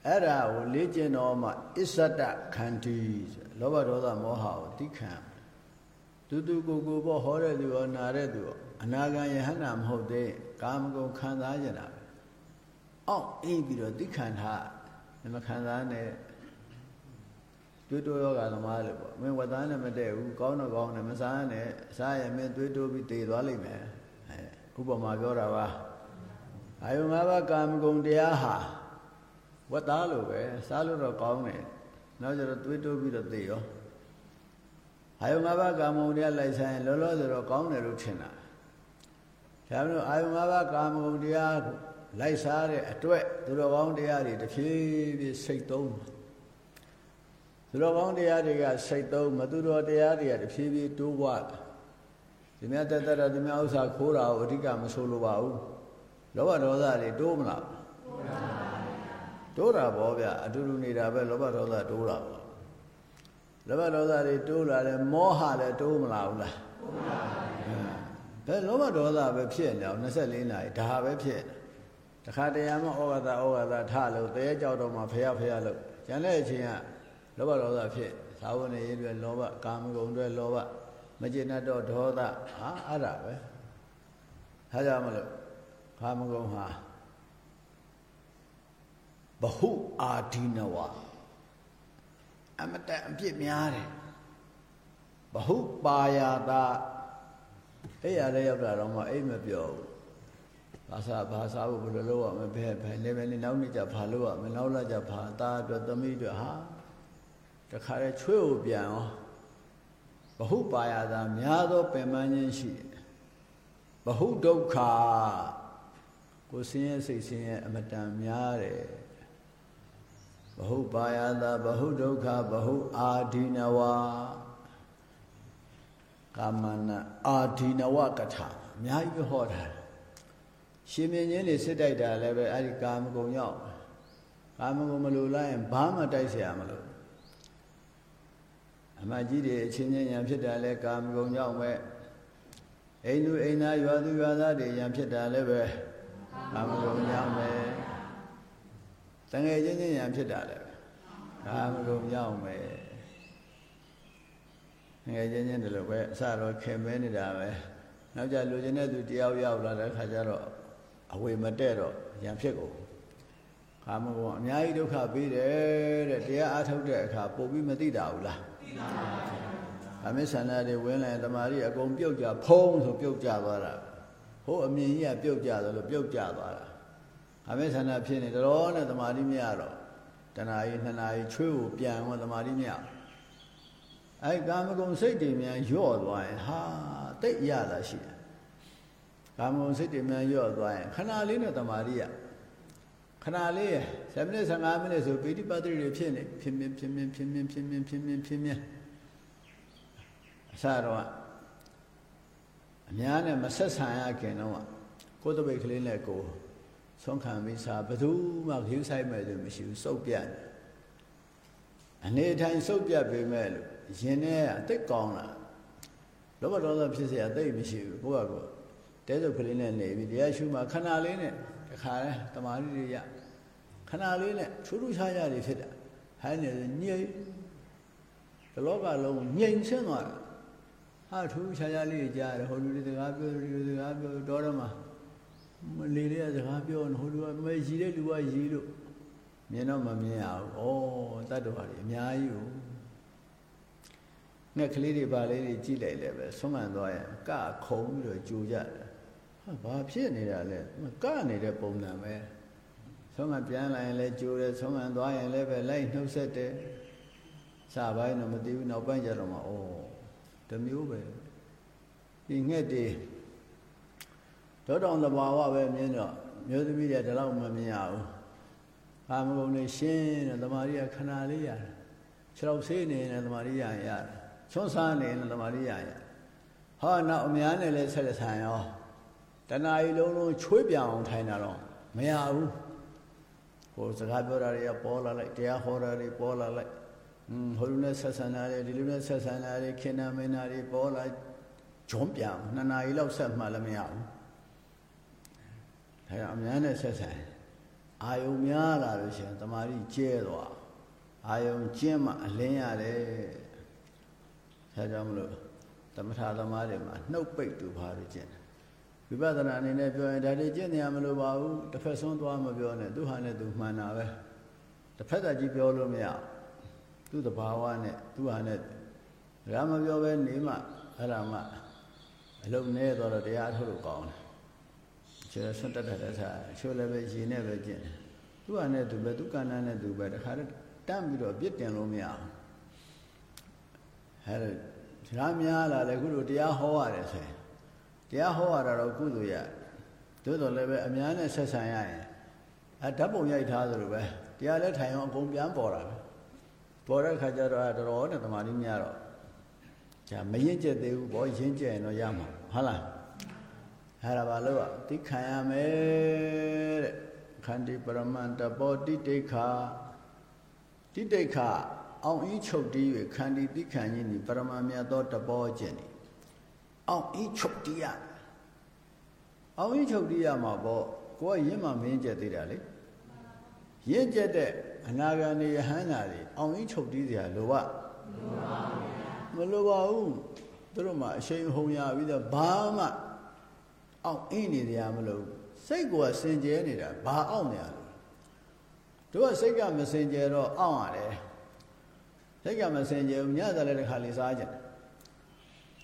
A: အဲ့ဒါကိုလေ့ကျင့်တော်မှအစ္ဆတခန္တီလောဘဒေါသမောဟကိုသိခံတူတူကိုကိုပေါ့ဟောတဲ့သူရောနာတဲ့သူရောအနာဂံယဟန္တာမဟုတ်သေးကာမဂုဏ်ခံစားကြတာပဲအောင့်အေးပြီးတော့သိခံထားမခံစားနဲ့ သွေးတိုးယောဂသမားလို့ပေါ့မင်းဝတ်သားနဲ့မတည့်ဘူးကောင်းတော့ကောင်းတယ်မစားနဲ့စားရင်မင်းသွေးတိုးပြီးတည်သွားလိမ့်မယ်အဲဥပမာပြောတာပါအာယု၅ပါးကာမဂုဏ်တရားဟာဝတ်သားလို့ပဲစားလို့တော့ကောင်းတယ်နောက်ကျတော့သွေးတိုးပြီးတော့တည်ရောအာယု၅ပါးကာမဂုဏ်တရားလိုက်ဆိုင်လောလောဆယ်တော့ကောင်းတယ်လို့ထင်တာဒါမှမဟုတ်အာယု၅ပါးကာမဂုဏ်တရားလိုက်စားတဲ့အတွက်သူတော်ကောင်းတရားတွေတဖြည်းဖြည်းစိတ်သုံး သူတော်ကောင်းတရားတွေကစိတ်သုံးမသူတော်တရားတွေကတဖြည်းဖြည်းတိုးပွားဒီမြတ်တတရဒီမြတ်ဥစ္စာခိုးတာကိုအဓိကမဆိုလိုပါဘူးလောဘဒေါသတွေတိုးမလားတိုးတာဗောဗျအတူတူနေတာပဲလောဘဒေါသတိုးတာပေါ့လောဘဒေါသတွေတိုးလာတယ်မောဟလည်းတိုးမလားဘူးလားတိုးပါဘူးဘယ်လောဘဒေါသပဲဖြစ်နေအောင်24နာရီဒါပဲဖြစ်နေတခါတရံမဩဃတာဩဃတာထလို့တဲကြောက်တော့မှဖះဖះလို့ကျန်တဲ့အချိန်က လောဘဒေါသဖြစ်သာဝနေရေးတွေလောဘကာမဂုဏ်တွေလောဘမကျေနပ်တော့ဒေါသဟာအဲ့ဒါပဲဒါကြောင့်မလို့ကာမဂုဏ်ဟာဘဟုအာဒီနဝအမတန်အပြစ်များတယ်ဘဟုပါယာတာအဲ့ရတဲ့ရောက်တာတော့မှအိတ်မပြောဘူးဘာသာဘာသာဖို့ဘယ်လိုလုပ်ရမလဲဘယ်ဘယ်နေပဲနေနောက်နေ့ကျဘာလုပ်ရမလဲနောက်လာကျဘာသားအတွက်သမီးအတွက်ဟာ တခါလေချွေးကိုပြန်ရောဘဟုပါယတာများသောပင်ပန်းခြင်းရှိတယ်ဘဟုဒုက္ခကိုဆင်းရဲစိတ်ဆင်းရဲအမတန်များတယ်ဘဟုပါယတာဘဟုဒုက္ခဘဟုအာဒိနဝကာမနာအာဒိနဝကထာအများကြီးဟောတာရှင်မြင်းချင်းတွေစစ်တိုက်တာလည်းပဲအဲ့ဒီကာမဂုဏ်ရောက်ကာမဂုဏ်မလိုလိုက်ရင်ဘာမှတိုက်เสียမလို့ အမကြီးတွေအချင်းချင်းရံဖြစ်တာလဲကာမဂုဏ်ရောက်မဲ့အိမ်သူအိမ်သားရွာသူရွာသားတွေရံဖြစ်တာလည်းပဲကာမဂုဏ်ရောက်မဲ့တငယ်ချင်းချင်းရံဖြစ်တာလည်းကာမဂုဏ်ရောက်မဲ့ငယ်ချင်းချင်းတလို့ပဲအစတော့ခင်မဲနေတာပဲနောက်ကြလူချင်းတဲ့သူတယောက်ရောက်လာတဲ့ခါကျတော့အဝေမတဲ့တော့ရံဖြစ်ကုန်ကာမဂုဏ်အများကြီးဒုက္ခပေးတယ်တဲ့တရားအားထုတ်တဲ့အခါပို့ပြီးမသိတာဘူးလားသိပါပါဘုရား အမေဆန္ဒတွေဝင်လာတမာရီအကုန်ပြုတ်ကြဖုံးဆိုပြုတ်ကြသွားတာဟိုအမြင်ကြီးကပြုတ်ကြတယ်လို့ပြုတ်ကြသွားတာအမေဆန္ဒဖြစ်နေတော့နဲ့တမာရီမရတော့တဏှာကြီးနှစ်နာရီချွေးကိုပြန်တော့တမာရီမရအဲကာမဂုဏ်စိတ်တွေများညော့သွားရင်ဟာတိတ်ရတာရှိတယ်ကာမဂုဏ်စိတ်တွေများညော့သွားရင်ခဏလေးနဲ့တမာရီရ ခဏလေးရ7မိနစ်15မိနစ်ဆိုပိဋိပတ်တိတွေဖြစ်နေဖြစ်မြင်ဖြစ်မြင်ဖြစ်မြင်ဖြစ်မြင်ဖြစ်မြင်ဖြစ်မြင်အစတော့အများနဲ့မဆက်ဆံရခင်တော့ကိုယ်တပိတ်ကလေးနဲ့ကိုဆုံးခံပြီးစားဘယ်သူမှခ ्यू ဆိုင်မဲ့လို့မရှိဘူးစုပ်ပြတ်အနေထိုင်စုပ်ပြတ်ပေမဲ့လို့ရင်ထဲအသိကောင်းလာလောဘဒေါသဖြစ်เสียအသိမရှိဘူးကိုယ့်ကကိုတဲစုပ်ကလေးနဲ့နေပြီးတရားရှုမှခဏလေးနဲ့တခါလဲတမာရီတွေရခ ဏလေးနဲ့ထူးထူးခြားခြားတွေဖြစ်တာဟိုင်းနေညိဒီလောကလုံးငြိမ်ဆင်းသွားတာဟာထူးခြားခြားလေးကြားတယ်ဟိုလူတွေစကားပြောလူတွေစကားပြောတော့တော့မှလေလေးကစကားပြောဟိုလူကမဲရည်တဲ့လူကရည်လို့မြင်တော့မမြင်ရဘူးဩတတ်တော်ဟာအများကြီးကိုငှက်ကလေးတွေပါလေးတွေကြည့်လိုက်လည်းပဲဆုံးမသွားရင်ကခုံပြီးတော့ကြိုကြတယ်ဟာဘာဖြစ်နေတာလဲကနေတဲ့ပုံစံပဲ ဆုံးမပြန်လာရင်လည်းကြိုတယ်ဆုံးမသွားရင်လည်းပဲလိုက်နှုတ်ဆက်တယ်စပိုင်းတော့မသိဘူးနောက်ပိုင်းကျတော့မှဩတမျိုးပဲဒီငှက်တွေဒေါတောင်သဘာဝပဲမြင်တော့မျိုးသမီးတွေဒီလောက်မမြင်ရဘူးအာမဂုဏ်တွေရှင်းတယ်တမာရီကခဏလေးရတယ်ခြေထောက်ဆေးနေတယ်တမာရီရရတယ်ချွန်းစားနေတယ်တမာရီရရဟောနောက်အများနဲ့လည်းဆက်ဆံရောတဏှာကြီးလုံးလုံးချွေးပြောင်အောင်ထိုင်တာတော့မရဘူး ဟိုစကားပြောတာတွေကပေါ်လာလိုက်တရားဟောတာတွေပေါ်လာလိုက်อืมဟိုလူနဲ့ဆက်ဆံတာတွေဒီလူနဲ့ဆက်ဆံတာတွေခင်နာမင်းနာတွေပေါ်လာဂျုံပြောင်နှစ်နာရီလောက်ဆက်မှလည်းမရဘူးဒါကြောင့်အများနဲ့ဆက်ဆံအာယုံများလာလို့ရှိရင်တမာရီကျဲသွားအာယုံကျင်းမှအလင်းရတယ်ဒါကြောင့်မလို့သမထသမားတွေမှာနှုတ်ပိတ်သူဘာလို့ကျင့်တယ် ဝိပဿနာအနေနဲ့ပြောရင်ဒါတွေကျင့်နေရမလို့ပါဘူးတစ်ဖက်ဆုံးသွားမပြောနဲ့သူဟာနဲ့သူမှန်တာပဲတစ်ဖက်တကြီးပြောလို့မရသူသူ့တဘာဝနဲ့သူ့ဟာနဲ့ဒါမပြောပဲနေမှအဲ့ဒါမှအလုံးနေတော့တရားထုတ်လို့ကောင်းတယ်ခြေဆွတ်တက်တက်တက်စားချိုးလည်းပဲရေနဲ့ပဲကျင့်တယ်သူ့ဟာနဲ့သူပဲသူ့ကဏ္ဍနဲ့သူပဲတခါတည်းတန့်ပြီးတော့ပြစ်တင်လို့မရအောင်အဲ့ဒါများလာလေခုလိုတရားဟောရတယ်ဆိုရင် တရားဟောရတာတော့ကုသိုလ်ရသို့တော်လည်းပဲအများနဲ့ဆက်ဆံရရင်အဲဓာတ်ပုံရိုက်ထားသလိုပဲတရားလည်းထိုင်အောင်အကုန်ပြန်ပေါ်တာပဲပေါ်တဲ့ခါကျတော့တော်တော်နဲ့တမာတိများတော့じゃမရင်ကျက်သေးဘူးဘောရင်ကျက်ရင်တော့ရမှာဟုတ်လားအဲ့ဒါဘာလို့อ่ะသိခံရမယ်တဲ့ခန္တီပရမန္တဘောတိတိခာတိတိခာအောင်ဤချုပ်တီး၍ခန္တီသိခံခြင်းဤပရမမြတ်သောတဘောခြင်းဤ အောင်ဤချုပ်တီးရအောင်ဤချုပ်တီးရမှာပေါ့ကိုကရင့်မှမင်းကျက်သေးတာလေရင့်ကျက်တဲ့အနာဂန်နေယဟန္တာတွေအောင်ဤချုပ်တီးစရာလိုပါမလိုပါဘူးသူတို့မှအရှိန်ဟုန်ရပြီးတော့ဘာမှအောင်အင်းနေစရာမလိုစိတ်ကိုစင်ကြဲနေတာဘာအောင်နေရလဲတို့ကစိတ်ကမစင်ကြဲတော့အောင်ရတယ်စိတ်ကမစင်ကြဲဘူးညသာလည်းတစ်ခါလေးစားကြတယ်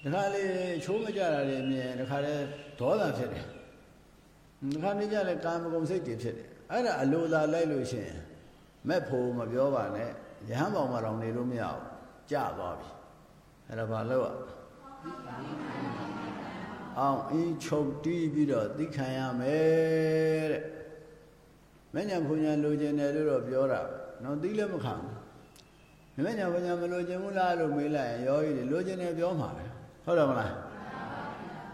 A: တစ်ခါလေးချိုးမကြတာတွေမြင်တစ်ခါလေးဒေါသဖြစ်တယ်တစ်ခါနေကြလဲကာမဂုဏ်စိတ်တွေဖြစ်တယ်အဲ့ဒါအလိုသာလိုက်လို့ရှိရင်မက်ဖို့မပြောပါနဲ့ရဟန်းပေါင်မတော်နေလို့မရဘူးကြသွားပြီအဲ့ဒါဘာလို့อ่ะအောင်အင်းချုပ်တီးပြီးတော့သိခံရမယ်တဲ့မညာဘုံညာလိုချင်တယ်လို့တော့ပြောတာနော်သိလည်းမခံဘူးမညာဘုံညာမလိုချင်ဘူးလားလို့မေးလိုက်ရင်ယောဂီတွေလိုချင်တယ်ပြောမှာပဲ ဟုတ်တယ်မလား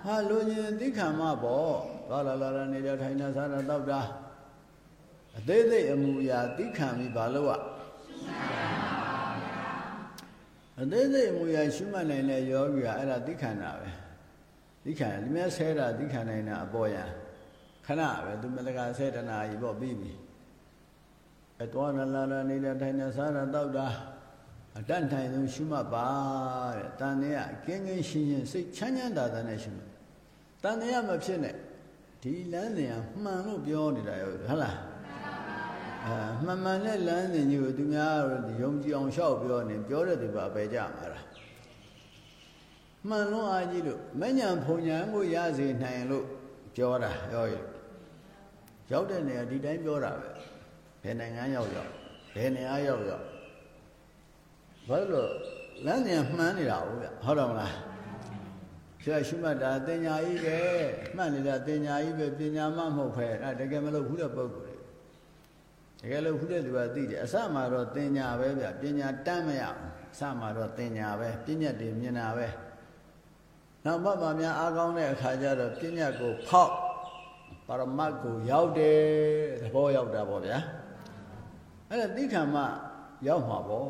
A: ဟာလိုချင်သိခံမှာပေါ့လာလာလာလာနေတဲ့ထိုင်နေစားတာတောက်တာအသေးသေးအမူအရာသိခံပြီးဘာလို့อ่ะအသေးသေးအမူအရာရှုမှတ်နိုင်တဲ့ယောဂီကအဲ့ဒါသိခံတာပဲသိခံဒီမဲ့ဆဲတာသိခံနိုင်တာအပေါ်ရခဏပဲသူမတကဆဲတနာကြီးပေါ့ပြီးပြီအတော်နလာလာနေတဲ့ထိုင်နေစားတာတောက်တာ အတတ်နိုင်ဆုံးရှုမှတ်ပါတဲ့တန်တဲ့ကင်းကင်းရှင်းရှင်းစိတ်ချမ်းချမ်းသာသာနဲ့ရှုမှတ်တန်တဲ့မဖြစ်နဲ့ဒီလမ်းစဉ်ကမှန်လို့ပြောနေတာရောဟုတ်လားအဲမှန်မှန်နဲ့လမ်းစဉ်ကြီးကိုသူများယုံကြည်အောင်လျှောက်ပြောနေပြောတဲ့သူပါပဲကြမှာလားမှန်လုံးအားကြီးလို့မညံဖုန်ညာကိုရစေနိုင်လို့ပြောတာရောရရောက်တဲ့နေရာဒီတိုင်းပြောတာပဲဘယ်နိုင်ငံရောက်ရောက်ဘယ်နေရာရောက်ရောက် ဘာလို့လမ်းနေမှန်းနေတာဟုတ်ဗျဟုတ်တယ်မလားဆရာရှုမှတ်တာတင်ညာကြီးပဲမှတ်နေတာတင်ညာကြီးပဲပညာမှမဟုတ်ဖဲအဲတကယ်မလို့ဘူးတဲ့ပုဂ္ဂိုလ်တွေတကယ်လို့ဘူးတဲ့သူကသိတယ်အစမှတော့တင်ညာပဲဗျပညာတမ်းမရဘူးအစမှတော့တင်ညာပဲပညာတွေမြင်တာပဲနောက်မှမှများအားကောင်းတဲ့အခါကျတော့ပညာကိုဖောက်ပါရမတ်ကိုရောက်တယ်သဘောရောက်တာပေါ့ဗျာအဲ့ဒါသိခံမှရောက်မှာပေါ့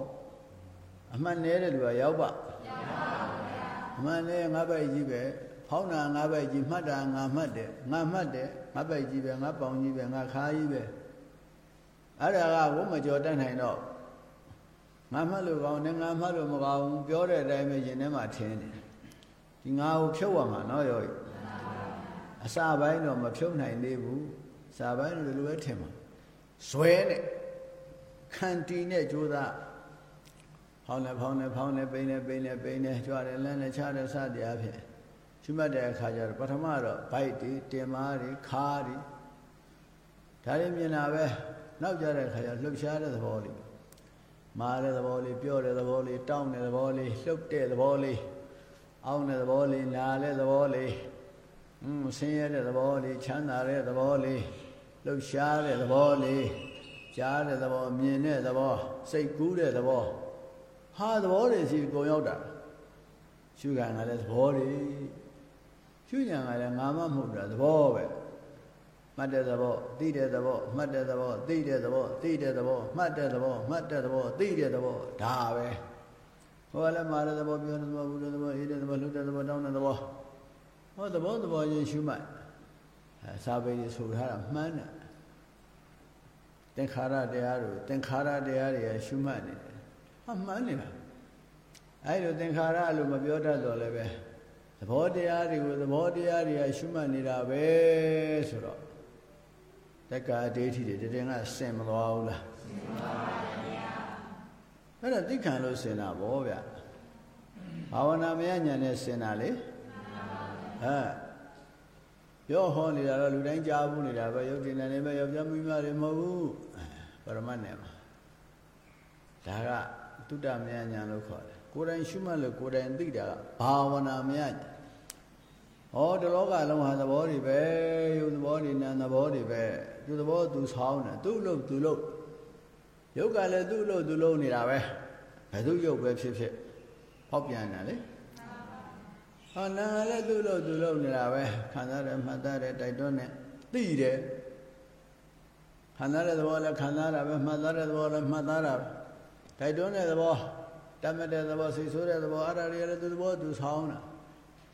A: အမှန်နေတဲ့လူကရောက်ပါအမှန်နဲ့ငါးပိုက်ကြီးပဲဖောင်းတာငါးပိုက်ကြီးမှတ်တာငါမှတ်တယ်ငါမှတ်တယ်ငါးပိုက်ကြီးပဲငါပေါင်ကြီးပဲငါခါကြီးပဲအဲ့ဒါကဘုမကျော်တတ်နိုင်တော့ငါမှတ်လို့ကောင်းတယ်ငါမှတ်လို့မကောင်းဘူးပြောတဲ့အတိုင်းပဲရင်ထဲမှာထင်းတယ်ဒီငါကိုဖြုတ်ရမှာနော်ရောအစာပိုင်းတော့မဖြုတ်နိုင်သေးဘူးစာပိုင်းတော့ဒီလိုပဲထင်မှာဇွဲနဲ့ခန္တီနဲ့ကြိုးသား ဖောင်းနေဖောင်းနေဖောင်းနေပိန်နေပိန်နေပိန်နေကြွတယ်လမ်းနဲ့ချတယ်စသည်အဖြစ်ရှိမှတ်တဲ့အခါကျတော့ပထမတော့ဘိုက်တွေတင်မာတွေခါးတွေဒါတွေမြင်တာပဲနောက်ကြတဲ့အခါကျလှုပ်ရှားတဲ့သဘောလေးမာတဲ့သဘောလေးပြောတဲ့သဘောလေးတောင်းတဲ့သဘောလေးလှုပ်တဲ့သဘောလေးအောင်းတဲ့သဘောလေးနာတဲ့သဘောလေးอืมဆင်းရဲတဲ့သဘောလေးချမ်းသာတဲ့သဘောလေးလှုပ်ရှားတဲ့သဘောလေးကြားတဲ့သဘောမြင်တဲ့သဘောစိတ်ကူးတဲ့သဘော ဟာသဘောတွေစီကုန်ရောက်တာရှုခံကလည်းသဘောတွေရှုညာကလည်းငါမှမဟုတ်တာသဘောပဲမှတ်တဲ့သဘောသိတဲ့သဘောမှတ်တဲ့သဘောသိတဲ့သဘောသိတဲ့သဘောမှတ်တဲ့သဘောမှတ်တဲ့သဘောသိတဲ့သဘောဒါပဲဟောလည်းမာတဲ့သဘောပြောတဲ့သဘောဘူးတဲ့သဘောအေးတဲ့သဘောလှုပ်တဲ့သဘောတောင်းတဲ့သဘောဟောသဘောသဘောချင်းရှုမှတ်အဲစာပေကြီးဆိုထားတာမှန်းတာသင်္ခါရတရားတို့သင်္ခါရတရားတွေရှုမှတ်နေတယ် ဟာမှန်းနေတာအဲလိုသင်္ခါရလို့မပြောတတ်တော့လည်းပဲသဘောတရားတွေကိုသဘောတရားတွေကရှုမှတ်နေတာပဲဆိုတော့တက္ကာအတေးထီတွေတည်ငါဆင်မသွားဘူးလားဆင်ပါပါဗျာဘအဲ့ဒါသိခံလို့စင်တာဗောဗျဘာဝနာမရညာနဲ့စင်တာလေဟဲ့ပြောဟောနေတာတော့လူတိုင်းကြားဘူးနေတာပဲယုတ်တင်နေပဲယောက်ျားမိန်းမတွေမဟုတ်ဘူးပရမတ်နဲ့မှာဒါက တုတ္တမယညာလို့ခေါ်တယ်ကိုယ်တိုင်ရှုမှတ်လို့ကိုယ်တိုင်သိတာကဘာဝနာမယညာဟောတလောကလုံးဟာသဘောတွေပဲယုတ်သဘောတွေနာမ်သဘောတွေပဲသူသဘောသူဆောင်းတယ်သူ့လို့သူလို့ယုတ်ကလည်းသူ့လို့သူလို့နေတာပဲဘယ်သူယုတ်ပဲဖြစ်ဖြစ်ဟောက်ပြန်တယ်လေဟောနာလည်းသူ့လို့သူလို့နေတာပဲခံစားတယ်မှတ်သားတယ်တိုက်တွန်းတယ်သိတယ်ခံစားတဲ့သဘောလည်းခံစားတာပဲမှတ်သားတဲ့သဘောလည်းမှတ်သားတာပဲ တိုက်တွန်းတဲ့သဘောတတ်မဲ့တဲ့သဘောစိတ်ဆိုးတဲ့သဘောအဲ့ဒါတွေလည်းသူသဘောသူဆောင်းတာ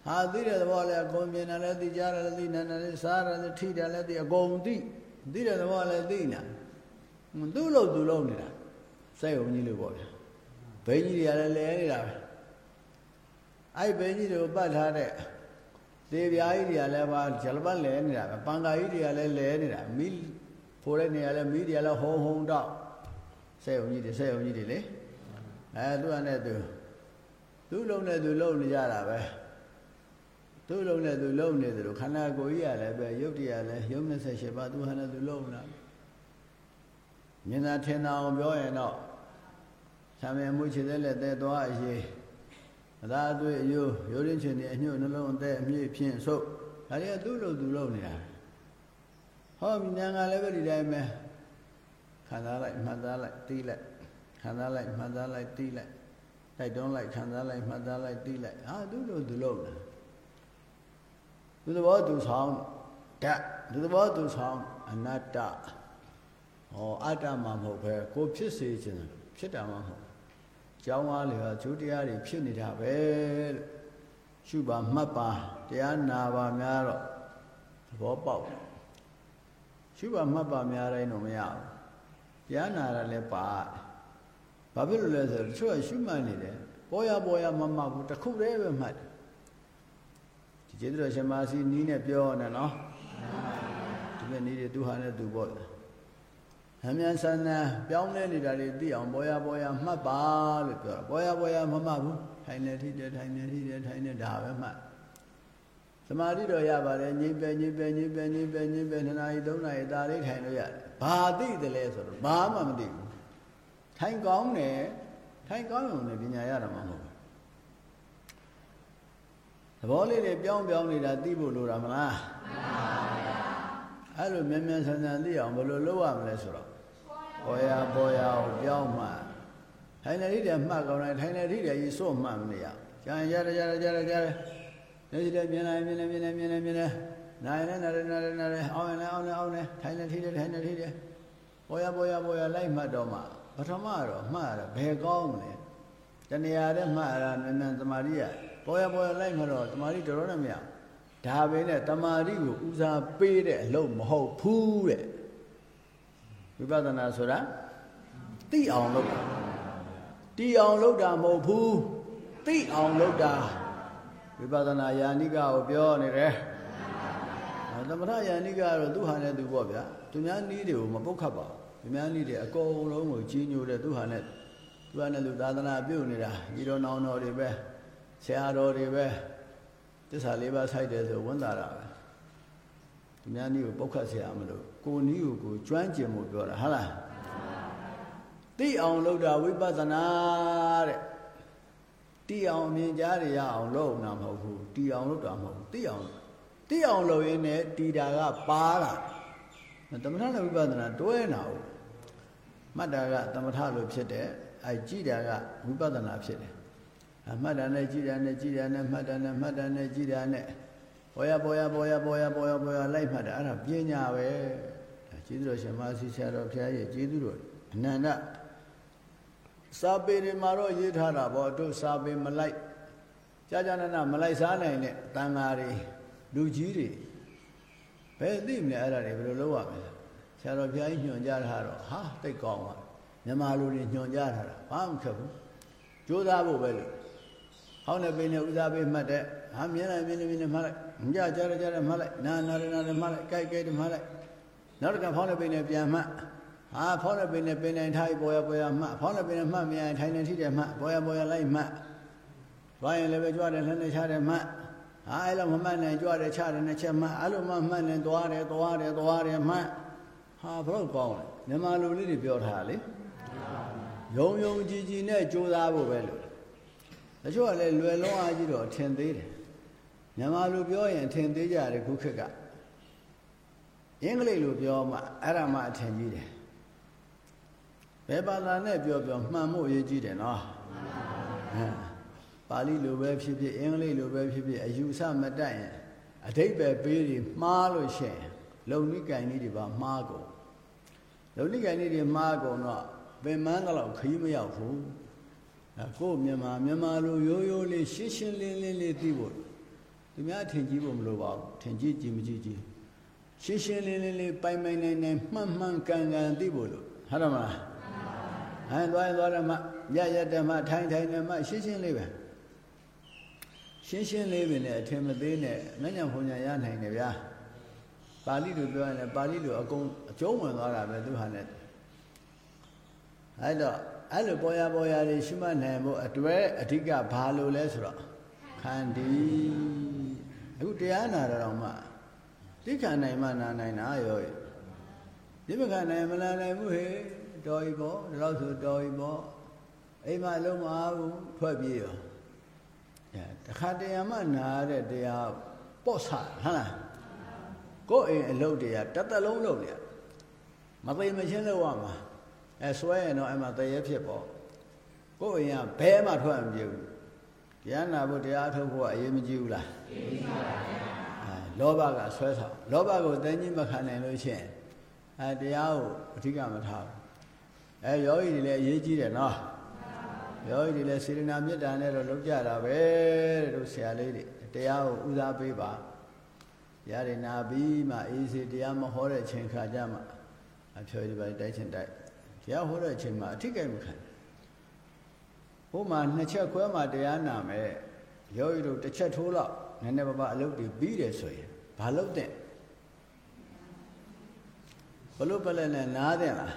A: ဟာသိတဲ့သဘောလည်းအကုန်မြင်တယ်လည်းသိကြတယ်လည်းသိနေတယ်လည်းစားတယ်လည်းထိတယ်လည်းသိအကုန်သိသိတဲ့သဘောလည်းသိနေသူ့လို့သူလို့နေတာစိတ်ုံကြီးလို့ပေါ့ဗျာဘိန်းကြီးတွေကလည်းလဲနေတာပဲအဲ့ဘိန်းကြီးတွေကိုပတ်ထားတဲ့သေပြားကြီးတွေကလည်းပါဂျလပတ်လဲနေတာပဲပန်ကာကြီးတွေကလည်းလဲနေတာမီးဖိုးတဲ့နေရာလည်းမီးတွေကလည်းဟုံဟုံတော့ စိတ်ုံကြီးတွေစိတ်ုံကြီးတွေလေအဲသူကနဲ့သူသူ့လုံးနဲ့သူလုံနေကြတာပဲသူ့လုံးနဲ့သူလုံနေတယ်လို့ခန္ဓာကိုယ်ကြီးကလည်းပဲရုပ်တရားလည်းရုပ်28ပါးသူဟာနဲ့သူလုံနေတာမြင်တာထင်တာအောင်ပြောရင်တော့ဆံမြမှုချေတဲ့လက်သက်သွားအရေးအသာအသွေးအယိုးရိုးရင်းချင်နေအညှို့နှလုံးအသက်အမြင့်ဖြင့်ဆုပ်ဒါတွေကသူ့လို့သူလုံနေတာဟောဉာဏ်ကလည်းပဲဒီတိုင်းပဲခံ စားလိုက်မှတ်သားလိုက်သိလိုက်ခံစားလိုက်မှတ်သားလိုက်သိလိုက်တိုက်တွန်းလိုက်ခံစားလိုက်မှတ်သားလိုက်သိလိုက်ဟာသူ့လို့သူလုံနေတာသူသဘောသူဆောင်ဓာတ်သူသဘောသူဆောင်အနတ္တဟောအတ္တမှမဟုတ်ပဲကိုဖြစ်စေခြင်းဖြစ်တာမှမဟုတ်ကျောင်းသားတွေကကျိုးတရားတွေဖြစ်နေတာပဲလို့ရှုပါမှတ်ပါတရားနာပါများတော့သဘောပေါက်ရှုပါမှတ်ပါများတိုင်းတော့မရဘူး တရားနာရလည်းပါဘာဖြစ်လို့လဲဆိုတော့တချို့ကရှုမှတ်နေတယ်ပေါ်ရပေါ်ရမမှတ်ဘူးတခုတည်းပဲမှတ်တယ်ဒီကျေးဇူးတော်ရှင်မာစီနီးနဲ့ပြောနေနော်ဒီမဲ့နီးတွေသူဟာနဲ့သူပေါ့ဟမ်မြန်ဆန်းဆန်းပြောင်းလဲနေတာတွေသိအောင်ပေါ်ရပေါ်ရမှတ်ပါလို့ပြောတာပေါ်ရပေါ်ရမမှတ်ဘူးထိုင်နေထိတယ်ထိုင်နေထိတယ်ထိုင်နေဒါပဲမှတ်သမာဓိတော့ရပါတယ်ညိပဲညိပဲညိပဲညိပဲညိပဲနှစ်နာရီသုံးနာရီဒါလေးထိုင်လို့ရတယ် ဘာသိတယ်လဲဆိုတော့ဘာမှမသိဘူးထိုင်ကောင်းတယ်ထိုင်ကောင်းရုံနဲ့ပညာရတာမှမဟုတ်ဘူးသဘောလေးတွေပြောင်းပြောင်းနေတာသိဖို့လိုတာမလားမှန်ပါဗျာအဲ့လိုမြန်မြန်ဆန်ဆန်သိအောင်ဘယ်လိုလုပ်ရမလဲဆိုတော့ပေါ်ရပေါ်ရကိုပြောင်းမှထိုင်နေထိတယ်မှတ်ကောင်းတယ်ထိုင်နေထိတယ်ကြီးစိုးမှတ်မနေရကြာရရရရရရနေစီတယ်မြင်လိုက်မြင်လိုက်မြင်လိုက်မြင်လိုက်မြင်လိုက် နိုင်လဲနားလဲနားလဲနားလဲအောင်းလဲအောင်းလဲအောင်းလဲထိုင်နေထိတယ်ထိုင်နေထိတယ်ပေါ်ရပေါ်ရပေါ်ရလိုက်မှတ်တော့မှပထမတော့မှတ်ရဘယ်ကောင်းမလဲတဏှာတဲ့မှတ်ရမြန်မြန်သမာဓိရပေါ်ရပေါ်ရလိုက်မှတော့သမာဓိတော်တော်နဲ့မရဒါပဲနဲ့တမာဓိကိုဦးစားပေးတဲ့အလုပ်မဟုတ်ဘူးတဲ့ဝိပဿနာဆိုတာသိအောင်လုပ်တာတီအောင်လုပ်တာမဟုတ်ဘူးသိအောင်လုပ်တာဝိပဿနာယာနိကကိုပြောနေတယ် သမထယာနိကတော့သူ့ဟာနဲ့သူပေါ့ဗျာသူများနည်းတွေကိုမပုတ်ခတ်ပါဘူးသူများနည်းတွေအကုန်လုံးကိုကြီးညိုတဲ့သူ့ဟာနဲ့သူကနဲ့သူသာသနာပြုတ်နေတာညီတော်နောင်တော်တွေပဲဆရာတော်တွေပဲတစ္ဆာလေးပါးဆိုင်တယ်ဆိုဝန်တာတာပဲသူများနည်းကိုပုတ်ခတ်ဆရာမလို့ကိုနည်းကိုကိုကျွမ်းကျင်မှုပြောတာဟုတ်လားသိအောင်လုပ်တာဝိပဿနာတဲ့တီအောင်မြင်ကြားရရအောင်လုပ်နာမဟုတ်ဘူးတီအောင်လုပ်တာမဟုတ်ဘူးသိအောင် သိအောင်လုပ်ရင်းနဲ့တီတာကပါတာသမထနဲ့ဝိပဿနာတွဲနာဘူးမှတ်တာကသမထလို့ဖြစ်တယ်အဲကြည်တာကဝိပဿနာဖြစ်တယ်အမှတ်တာနဲ့ကြည်တာနဲ့ကြည်တာနဲ့မှတ်တာနဲ့မှတ်တာနဲ့ကြည်တာနဲ့ပေါ်ရပေါ်ရပေါ်ရပေါ်ရပေါ်ရပေါ်ရလိုက်မှတ်တာအဲ့ဒါပညာပဲကျေးဇူးတော်ရှင်မဆီဆရာတော်ဘုရားရဲ့ကျေးဇူးတော်အနန္တစာပေတွေမှာတော့ရေးထားတာပေါ့တို့စာပေမလိုက်ကြာကြာနာနာမလိုက်စားနိုင်တဲ့တန်ဃာတွေ လူကြီးတွေဘယ်သိမလဲအဲ့ဒါတွေဘယ်လိုလုပ်ရမလဲဆရာတော်ဘုရားကြီးညွှန်ကြားထားတော့ဟာတိတ်ကောင်းပါမြန်မာလူတွေညွှန်ကြားထားတာဘာမှမခက်ဘူးကြိုးစားဖို့ပဲလို့ဟောင်းတဲ့ပင်နဲ့ဦးစားပေးမှတ်တဲ့ဟာမြင်လိုက်မြင်နေမြင်နေမှတ်လိုက်မကြကြရကြရမှတ်လိုက်နာနာနာနာမှတ်လိုက်ကြိုက်ကြိုက်မှတ်လိုက်နောက်တစ်ခါဖောင်းတဲ့ပင်နဲ့ပြန်မှတ်ဟာဖောင်းတဲ့ပင်နဲ့ပင်တိုင်းထားပေါ်ရပေါ်ရမှတ်ဖောင်းတဲ့ပင်နဲ့မှတ်မရရင်ထိုင်နေထိတယ်မှတ်ပေါ်ရပေါ်ရလိုက်မှတ်တွားရင်လည်းပဲကြွတယ်လှမ်းနေချတယ်မှတ် ဟာအဲ့လိုမမှတ်နိုင်ကြွတယ်ချတယ်နဲ့ချက်မှတ်အဲ့လိုမှမှတ်နေသွားတယ်သွားတယ်သွားတယ်မှတ်ဟာဘလို့ကောင်းလဲမြန်မာလူလေးတွေပြောထားလေယုံယုံကြည်ကြည်နဲ့ကြိုးစားဖို့ပဲလို့တချို့ကလည်းလွယ်လုံးအားကြီးတော့ထင်သေးတယ်မြန်မာလူပြောရင်ထင်သေးကြတယ်ခုခေတ်ကအင်္ဂလိပ်လိုပြောမှအဲ့ဒါမှအထင်ကြီးတယ်ဘယ်ဘာသာနဲ့ပြောပြောမှန်မှုအရေးကြီးတယ်နော်မှန်ပါ ပါဠိလိုပဲဖြစ်ဖြစ်အင်္ဂလိပ်လိုပဲဖြစ်ဖြစ်အယူဆမတတ်ရင်အဓိပ္ပာယ်ပေးပြီးမှားလို့ရှိရင်လုံနိကံကြီးတွေပါမှားကုန်လုံနိကံကြီးတွေမှားကုန်တော့ပင်မန်းတော့ခရီးမရောက်ဘူးအဲကို့မြန်မာမြန်မာလိုရိုးရိုးလေးရှင်းရှင်းလင်းလင်းလေးသိဖို့သူများထင်ကြီးဖို့မလိုပါဘူးထင်ကြီးကြည့်မကြည့်ကြည့်ရှင်းရှင်းလင်းလင်းလေးပိုင်ပိုင်နိုင်နိုင်မှန်မှန်ကန်ကန်သိဖို့လို့ဟုတ်တယ်မလားဟန်သွားရင်သွားတယ်မှရရတဲ့မှထိုင်ထိုင်တယ်မှရှင်းရှင်းလေးပဲ ရှင်းရှင်းလေးပဲနဲ့အထင်မသေးနဲ့ငညံဖုန်ညာရနိုင်တယ်ဗျာပါဠိလိုပြောရင်လည်းပါဠိလိုအကုန်အကျုံးဝင်သွားတာပဲသူဟာနဲ့အဲ့တော့အဲ့လိုပေါ်ရပေါ်ရတွေရှိမှနိုင်ဖို့အတွဲအဓိကဘာလို့လဲဆိုတော့ခန္ဒီအခုတရားနာတော်မှသိခန္နိုင်မှနာနိုင်တာရောဒီမခန္နိုင်မနာနိုင်ဘူးဟေတော်ဤပေါ့ဒါတော့ဆိုတော်ဤပေါ့အိမ်မှာလုံးမအားဘူးထွက်ပြေးရောအဲ တခါတရံမှနာရတဲ့တရားပေါ့ဆဟုတ်လားကိုယ်အိမ်အလုပ်တရားတသက်လုံးလုပ်နေမသိမချင်းလုပ်ရမှာအဲဆွဲရင်တော့အဲ့မှာတရေဖြစ်ပေါ့ကိုယ်အိမ်ကဘဲမှထွက်မပြေဘူးတရားနာဖို့တရားထုတ်ဖို့အရေးမကြီးဘူးလားအရေးကြီးပါဗျာအဲလောဘကဆွဲဆောင်လောဘကိုတန်းကြီးမခံနိုင်လို့ရှိရင်အဲတရားကိုအဓိကမထားဘူးအဲယောဂီတွေလည်းအရေးကြီးတယ်နော် ယောဂီတွေလည်းစေရနာမေတ္တာနဲ့တော့လုပ်ကြတာပဲတဲ့တို့ဆရာလေးတွေတရားကိုဦးစားပေးပါရရနာပြီးမှအေးစေတရားမဟောတဲ့ချိန်ခါကြမှာအဖြေဒီပိုင်းတိုက်ချင်တိုက်တရားဟောတဲ့အချိန်မှာအထိကိမခံဟိုမှာနှစ်ချက်ခွဲမှာတရားနာမယ်ယောဂီတို့တစ်ချက်ထိုးတော့နည်းနည်းပါးပါအလုပ်တွေပြီးတယ်ဆိုရင်ဘာလုပ်တဲ့ဘလို့ပလဲနဲ့နားတဲ့လား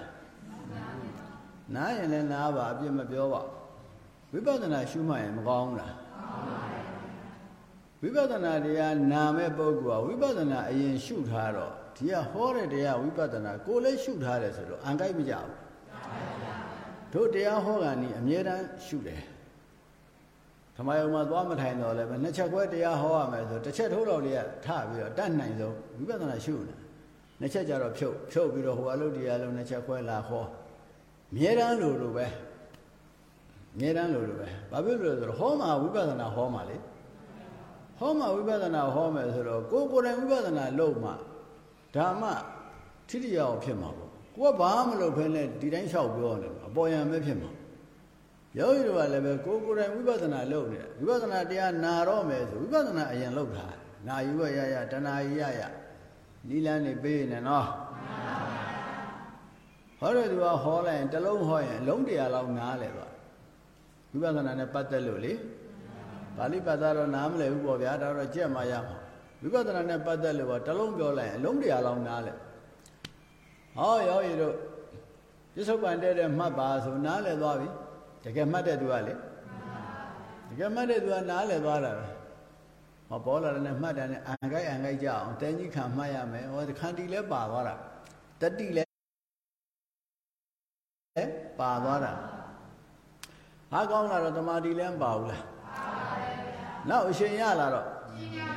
A: နားရင်လည်းနားပါအပြစ်မပြောပါ ဝိပဿနာရှုမှတ်ရင်မကောင်းဘူးလားဝိပဿနာတရားနာမဲ့ပုဂ္ဂိုလ်ကဝိပဿနာအရင်ရှုထားတော့ဒီကဟောတဲ့တရားဝိပဿနာကိုလည်းရှုထားတယ်ဆိုတော့အံကိုက်မကြဘူးတို့တရားဟောကန်ဤအမြဲတမ်းရှုတယ်ဓမ္မယုံမှာသွားမထိုင်တော့လည်းပဲနှစ်ချက်ခွဲတရားဟောရမယ်ဆိုတစ်ချက်ထိုးတော်လေးကထပြီးတော့တတ်နိုင်ဆုံးဝိပဿနာရှုနေနှစ်ချက်ကြတော့ဖြုတ်ဖြုတ်ပြီးတော့ဟိုအလုပ်တရားလုံးနှစ်ချက်ခွဲလာဟောမြဲတမ်းလို့လို့ပဲ မြဲတမ်းလို့လို့ပဲဘာဖြစ်လို့လဲဆိုတော့ဟောမှာဝိပဿနာဟောမှာလေဟောမှာဝိပဿနာဟောမယ်ဆိုတော့ကိုယ်ကိုယ်တိုင်ဝိပဿနာလုပ်မှဓမ္မထိတိယအောင်ဖြစ်မှာပေါ့ကိုကဘာမှမလုပ်ဖဲနဲ့ဒီတိုင်းလျှောက်ပြောနေအပေါ်ယံပဲဖြစ်မှာယောဂီတို့ကလည်းပဲကိုယ်ကိုယ်တိုင်ဝိပဿနာလုပ်နေတယ်ဝိပဿနာတရားနာတော့မယ်ဆိုဝိပဿနာအရင်လုပ်တာနာယူရရတဏှာရရနီလန်းနေပေးနေနော်ဟောတဲ့သူကဟောလိုက်ရင်တစ်လုံးဟောရင်လုံးတရားလောက်နားလဲသွား ဝိပဿနာနဲ့ပတ်သက်လို့လေပါဠိပတ်သားတော့နားမလဲဘူးပေါ့ဗျာဒါတော့ကြက်မှရမှာဝိပဿနာနဲ့ပတ်သက်လို့တစ်လုံးပြောလိုက်ရင်လုံးတရားလောက်နားလဲဟောရောရည်တို့ပြစ္ဆုတ်ပန်တဲ့တဲ့မှတ်ပါဆိုနားလဲသွားပြီတကယ်မှတ်တဲ့သူကလေတကယ်မှတ်တဲ့သူကနားလဲသွားတာပဲဟောပေါ်လာတဲ့နဲ့မှတ်တယ်နဲ့အန်ကိုက်အန်ကိုက်ကြအောင်တန်ကြီးခံမှတ်ရမယ်ဟောခန္တီလဲပါသွားတာတတိလဲပါသွားတာ ဟာကောင်းလာတော့တမာတိလဲမပါဘူးလားပါပါတယ်ဗျာနောက်အရှင်ရလာတော့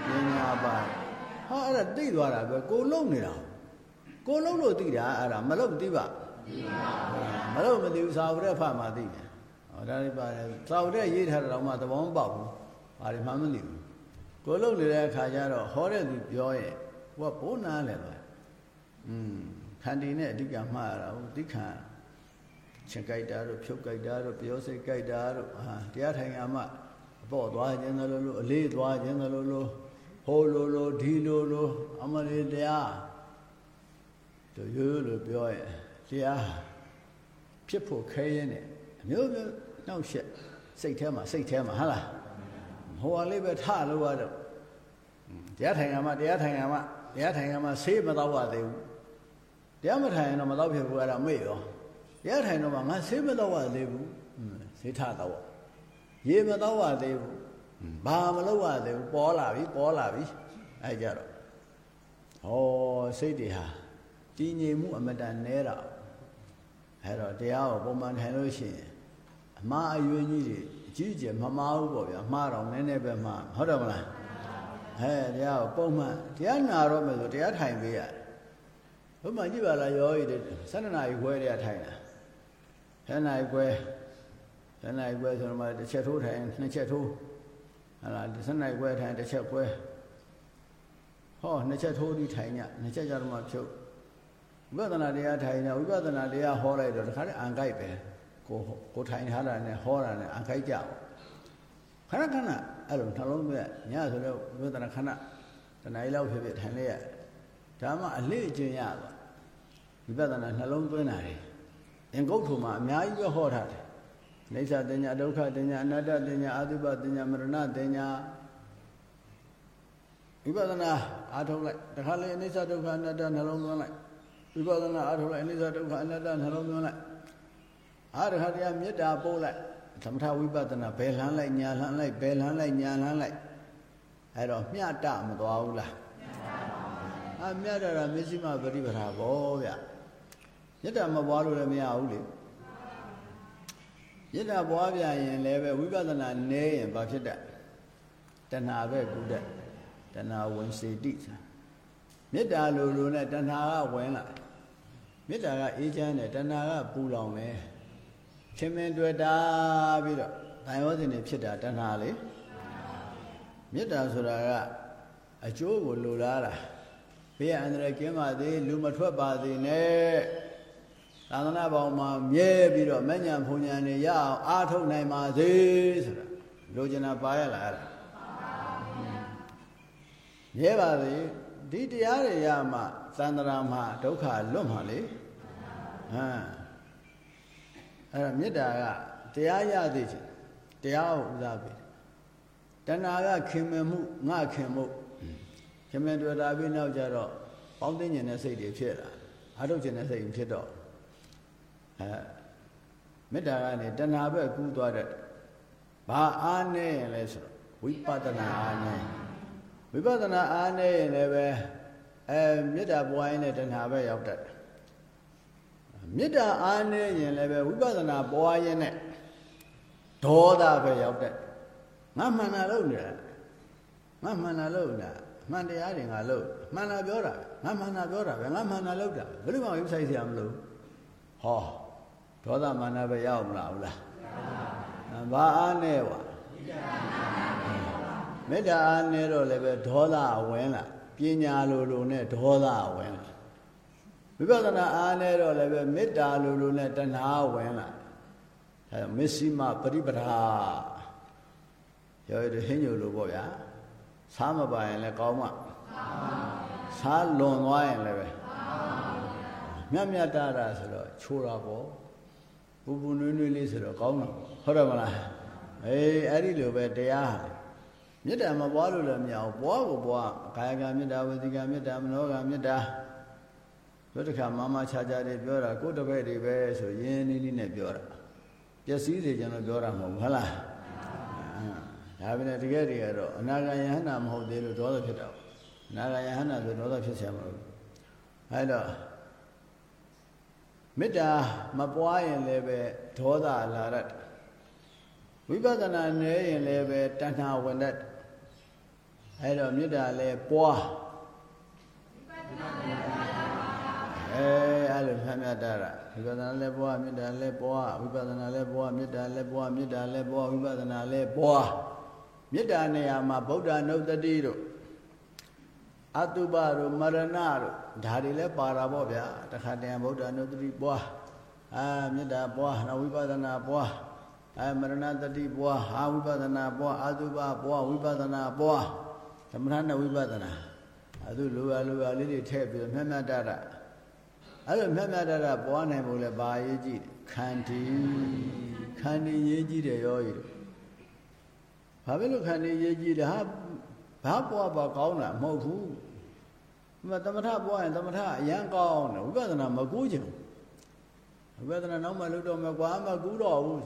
A: ပညာပါတယ်ဟာအဲ့ဒါသိသွားတာပဲကိုလုံနေတာကိုလုံလို့သိတာအဲ့ဒါမလုံသိပါသိပါဗျာမလုံမသိဘူးသာဝရဖတ်မှသိတယ်ဟောဒါလေးပါတယ်သာဝရရေးထားတာတော့မှသဘောမပေါက်ဘူးဘာတွေမှမသိဘူးကိုလုံနေတဲ့အခါကျတော့ဟောတဲ့သူပြောရဲ့ဟိုကဘိုးနာလဲပါอืมခန္တီနဲ့အဓိကမှားရတာဟုတ်သိခံ ချင်းကြိုက်တာတို့ဖြုတ်ကြိုက်တာတို့ပြောစိတ်ကြိုက်တာတို့ဟာတရားထိုင်ရမှအပေါ့သွားခြင်းသလိုလိုအလေးသွားခြင်းသလိုလိုဟိုလိုလိုဒီလိုလိုအမလေးတရားတို့ရိုးရိုးလိုပြောရဲ့တရားဖြစ်ဖို့ခဲရင်နဲ့အမျိုးမျိုးနှောက်ရှက်စိတ်ထဲမှာစိတ်ထဲမှာဟာလားဟိုဟာလေးပဲထလို့ရတော့တရားထိုင်ရမှတရားထိုင်ရမှတရားထိုင်ရမှဆေးမတော့ရသေးဘူးတရားမထိုင်ရင်တော့မတော့ဖြစ်ဘူးအဲ့ဒါမေ့ရောတ ရားထိုင်တော့မှငါဆေးမတော့ရသေးဘူးဆေးထတော့ရေမတော့ရသေးဘူးဘာမလုပ်ရသေးဘူးပေါ်လာပြီပေါ်လာပြီအဲ့ကြတော့ဟောစိတ်တွေဟာတည်ငြိမ်မှုအမတန်နဲတာအဲ့တော့တရားကိုပုံမှန်ထိုင်လို့ရှိရင်အမှားအယွင်းကြီးတွေအကြီးအကျယ်မမှားဘူးပေါ့ဗျာမှားတော့နည်းနည်းပဲမှားဟုတ်တယ်မလားဟဲ့တရားကိုပုံမှန်တရားနာတော့မယ်ဆိုတရားထိုင်ပေးရတယ်ဘုမကြည့်ပါလားယောဂီတွေ7နာရီခွဲတည်းထိုင်တာ 7နာရီခွဲ7နာရီခွဲဆိုတော့မှတစ်ချက်ထိုးထိုင်နှစ်ချက်ထိုးဟလာ7နာရီခွဲထိုင်တစ်ချက်ခွဲဟောနှစ်ချက်ထိုးပြီးထိုင်ညနှစ်ချက်ကြတော့မှဖြုတ်ဝိပဿနာတရားထိုင်နေဝိပဿနာတရားဟောလိုက်တော့တခါတည်းအံကြိုက်ပဲကိုကိုထိုင်ထားတာနဲ့ဟောတာနဲ့အံကြိုက်ကြခဏခဏအဲ့လိုနှလုံးသွင်းညဆိုတော့ဝိပဿနာခဏတဏှာကြီးလောက်ဖြစ်ဖြစ်ထိုင်လိုက်ရဒါမှအလေးအကျင့်ရပါဝိပဿနာနှလုံးသွင်းတာလေ အင်္ဂုတ်ထုံမှာအများကြီးပဲဟောထားတယ်အိဋ္ဌတင်ညာဒုက္ခတင်ညာအနတ္တတင်ညာအာသုဘတင်ညာမရဏတင်ညာဝိပဿနာအားထုတ်လိုက်တခါလေအိဋ္ဌဒုက္ခအနတ္တနှလုံးသွင်းလိုက်ဝိပဿနာအားထုတ်လိုက်အိဋ္ဌဒုက္ခအနတ္တနှလုံးသွင်းလိုက်အားတခါတရားမေတ္တာပို့လိုက်သမထဝိပဿနာဘယ်လှမ်းလိုက်ညာလှမ်းလိုက်ဘယ်လှမ်းလိုက်ညာလှမ်းလိုက်အဲ့တော့မျှတမသွားဘူးလားအမြတ်တာမျက်စိမပရိပဒါဘောဗျ မြတ်တာမပွားလို့လည်းမရဘူးလေမြတ်တာပွားပြရင်လည်းပဲဝိပဿနာနည်းရင်ဘာဖြစ်တတ်တဏှာပဲကုတတ်တဏှာဝင်စေတိမေတ္တာလိုလိုနဲ့တဏှာကဝင်လာမေတ္တာကအေးချမ်းတယ်တဏှာကပူလောင်မယ်ခင်မင်တွေ့တာပြီးတော့တန်ရောစဉ်နေဖြစ်တာတဏှာလေမေတ္တာဆိုတာကအကျိုးကိုလိုလားတာဘေးအန္တရာယ်ကင်းပါသေးလူမထွက်ပါသေးနဲ့ သာသနာပေါင်းမှာမြဲပြီးတော့မညံဖုန်ညံနေရအောင်အားထုတ်နိုင်ပါစေဆိုတာလိုချင်တာပါရလားအဲ့ဒါမြဲပါစေဒီတရားတွေရမှသန္တရာမှာဒုက္ခလွတ်မှာလေဟမ်အဲ့ဒါမေတ္တာကတရားရသေးချင်တရားကိုဥစားပြီတဏှာကခင်မမှုငါခင်မှုခင်မတွေ့တာပြီးနောက်ကြတော့ပေါင်းသိဉ္ဇဉ်တဲ့စိတ်တွေဖြစ်လာအထုတ်ဉ္ဇဉ်တဲ့စိတ်ဖြစ်တော့ အဲမေတ္တာကနေတဏှာဘက်ကူးသွားတဲ့ဘာအားနေရင်လဲဆိုတော့ဝိပဿနာအားနေဝိပဿနာအားနေရင်လည်းပဲအဲမေတ္တာပွားရင်လည်းတဏှာဘက်ရောက်တတ်တယ်မေတ္တာအားနေရင်လည်းပဲဝိပဿနာပွားရင်နဲ့ဒေါသပဲရောက်တတ်ငါမှန်တာလို့နေတာငါမှန်တာလို့နေတာမှန်တရားတွေငါလို့မှန်တာပြောတာငါမှန်တာပြောတာပဲငါမှန်တာလို့တာဘယ်လိုမှဝိပဿနာဆရာမလို့ဟော ဒေါသမာနပဲရောက်မလားဘူးလားဘာအားနဲ့ဝါမေတ္တာအားနဲ့တော့လည်းပဲဒေါသဝင်လာပညာလိုလိုနဲ့ဒေါသဝင်လာဝိပဿနာအားနဲ့တော့လည်းပဲမေတ္တာလိုလိုနဲ့တဏှာဝင်လာအဲမစ္စည်းမပရိပဒါရောရဟင်းညိုလိုပေါ့ဗျာစားမပါရင်လည်းကောင်းမှစားလွန်သွားရင်လည်းပဲမြတ်မြတ်တာတာဆိုတော့ချိုးတာပေါ့ူပူနွေးနွေးလေးဆိုတော့ကောင်းတာဟုတ်တယ်မလားအေးအဲ့ဒီလိုပဲတရားဟာမေတ္တာမပွားလို့လည်းမရဘူးပွားကိုပွားကာယကမေတ္တာဝစီကမေတ္တာမနောကမေတ္တာတို့တခါမမခြားခြားတွေပြောတာကိုယ်တပည့်တွေပဲဆိုရင်းနေနေနဲ့ပြောတာပျက်စီးစေချင်လို့ပြောတာမဟုတ်ဘူးဟုတ်လားဒါပဲတကယ်တည်းကတော့အနာဂယဟနာမဟုတ်သေးလို့ဒေါသဖြစ်တာအနာဂယဟနာဆိုဒေါသဖြစ်ဆရာမလို့အဲ့တော့ မေတ္တာမပွားရင်လည်းပဲဒေါသလာရတ်ဝိပဿနာနည်းရင်လည်းပဲတဏှာဝင်တတ်အဲတော့မေတ္တာလည်းပွားအဲအဲ့လိုမှတ်မှတ်တာဝိပဿနာလည်းပွားမေတ္တာလည်းပွားဝိပဿနာလည်းပွားမေတ္တာလည်းပွားမေတ္တာလည်းပွားဝိပဿနာလည်းပွားမေတ္တာနေရာမှာဗုဒ္ဓနုတ္တိတို့အတုပတို့မရဏတို့ ဒါတွေလည်းပါတာပေါ့ဗျာတခါတည်းဗုဒ္ဓနုတ္တိပွားအာမေတ္တာပွားနဝိပဿနာပွားအဲမရဏတတိပွားအာဝိပဿနာပွားအတုပပွားဝိပဿနာပွားသမထနဲ့ဝိပဿနာအဲသူလိုရလိုရလေးတွေထည့်ပြီးမှတ်မှတ်တတ်တာအဲ့လိုမြတ်မြတ်တရပွားနိုင်ဖို့လဲဘာရေးကြည့်ခန္တီခန္တီရေးကြည့်တယ်ရောဤဘာဖြစ်လို့ခန္တီရေးကြည့်တယ်ဟာဘာပွားပါကောင်းတာမဟုတ်ဘူး မသမထပွားရင်သမထအရန်ကောင်းတယ်ဝိပဿနာမကူးချင်ဘူးဝိပဿနာနောက်မှလုပ်တော့မယ်ကွာမကူးတော့ဘူး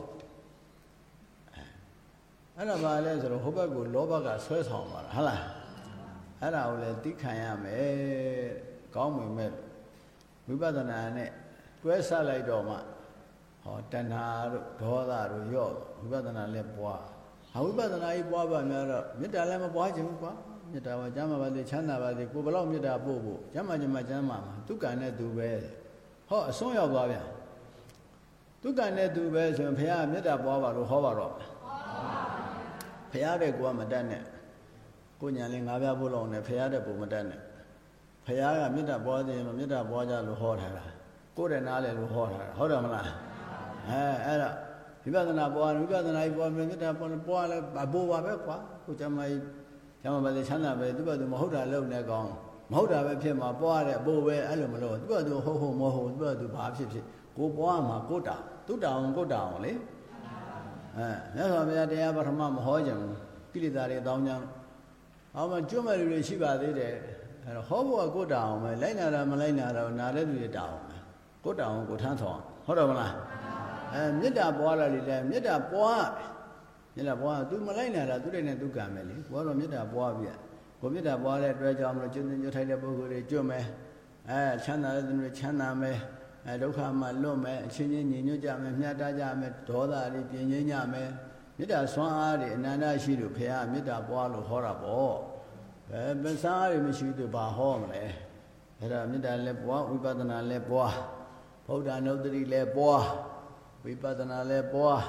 A: အဲ့ဒါပါလဲဆိုတော့ဟိုဘက်ကိုလောဘကဆွဲဆောင်ပါလားဟုတ်လားအဲ့ဒါကိုလည်းသိခံရမယ်ကောင်းမှမဲ့ဝိပဿနာနဲ့တွဲဆက်လိုက်တော့မှဟောတဏှာတို့ဒေါသတို့ရော့ဝိပဿနာလည်းပွားဟာဝိပဿနာကြီးပွားပါများတော့မေတ္တာလည်းမပွားချင်ဘူးကွာ မေတ္တာပါကျမ်းမာပါစေချမ်းသာပါစေကိုဘလောက်မေတ္တာပို့ဖို့ကျမ်းမာကျမ်းမာကျမ်းမာမှာသူကံနဲ့သူပဲဟောအစွန်းရောက်သွားပြန်သူကံနဲ့သူပဲဆိုရင်ဘုရားမေတ္တာပွားပါလို့ဟောပါတော့ဘုရားတဲ့ကိုကမတတ်နဲ့ကိုညာလေးငါးပြားဖို့လောက်နဲ့ဘုရားတဲ့ပုံမတတ်နဲ့ဘုရားကမေတ္တာပွားခြင်းမေတ္တာပွားကြလို့ဟောထားတာကိုယ်တဲ့နားလေလို့ဟောထားတာဟုတ်တယ်မလားအဲအဲ့တော့ဝိပဿနာပွားဝိပဿနာကြီးပွားမေတ္တာပွားပွားလဲအဘိုးပါပဲကွာကိုကျမကြီး ကျမပါလေချမ်းသာပဲသူ့ဘသူမဟုတ်တာလုပ်နေကောင်းမဟုတ်တာပဲဖြစ်မှာပွားတဲ့အဘိုးပဲအဲ့လိုမလို့သူ့ဘသူဟုတ်ဟုတ်မဟုတ်သူ့ဘသူဘာဖြစ်ဖြစ်ကိုပွားမှာကိုတာသူ့တောင်ကိုတာအောင်လေအဲမြတ်စွာဘုရားတရားပထမမဟောကြဘူးကိလေသာတွေတောင်းကြအောင်အော်မကျွတ်မဲ့လူတွေရှိပါသေးတယ်အဲ့တော့ဟောဖို့ကကိုတာအောင်ပဲလိုက်နာတာမလိုက်နာတာနာတဲ့လူတွေတာအောင်ပဲကိုတာအောင်ကိုထမ်းဆောင်ဟုတ်တယ်မလားအဲမေတ္တာပွားလာလေလဲမေတ္တာပွား မေတ္တာပွား तू မလိုက်နာတာသူတွေနဲ့ तू ကံမယ်လေကိုကတော့မေတ္တာပွားပြီကိုမေတ္တာပွားတဲ့အတွက်ကြောင့်မလို့ကျွတ်ကျွတ်ထိုက်တဲ့ပုဂ္ဂိုလ်တွေကျွတ်မယ်အဲချမ်းသာတဲ့သူတွေချမ်းသာမယ်အဲဒုက္ခမှလွတ်မယ်အချင်းချင်းညီညွတ်ကြမယ်မျှတကြမယ်ဒေါသတွေပြင်းငြိမ်းကြမယ်မေတ္တာဆွမ်းအားတွေအနန္တရှိလို့ဖះမေတ္တာပွားလို့ဟောတာပေါ့ဘယ်ပစအားတွေမရှိသူဘာဟောမလဲအဲ့ဒါမေတ္တာလည်းပွားဝိပဿနာလည်းပွားဗုဒ္ဓနုတ္တိလည်းပွားဝိပဿနာလည်းပွား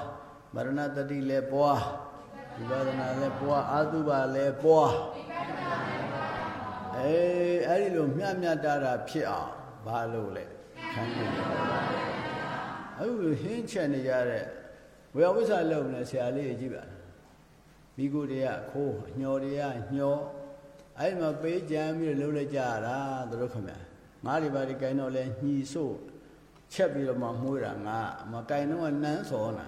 A: မရဏတတိလည်းပွားဝိပဿနာလည်းပွားအာသုဘလည်းပွားအေးအဲ့ဒီလိုမျှမျှတာတာဖြစ်အောင်ဘာလို့လဲခံရအခုဟင်းချက်နေရတဲ့ဝေယဝိဆလုံနေဆရာလေးကြည့်ပါမိကိုတွေကခိုးညော်တွေကညော်အဲ့မှာပေးကြမ်းပြီးလှုပ်လိုက်ကြတာတို့ခင်ဗျာငါးတွေပါဒီကိုင်းတော့လဲညှီဆို့ချက်ပြီးတော့မှမှုတာငါမကိုင်းတော့နန်းစောနာ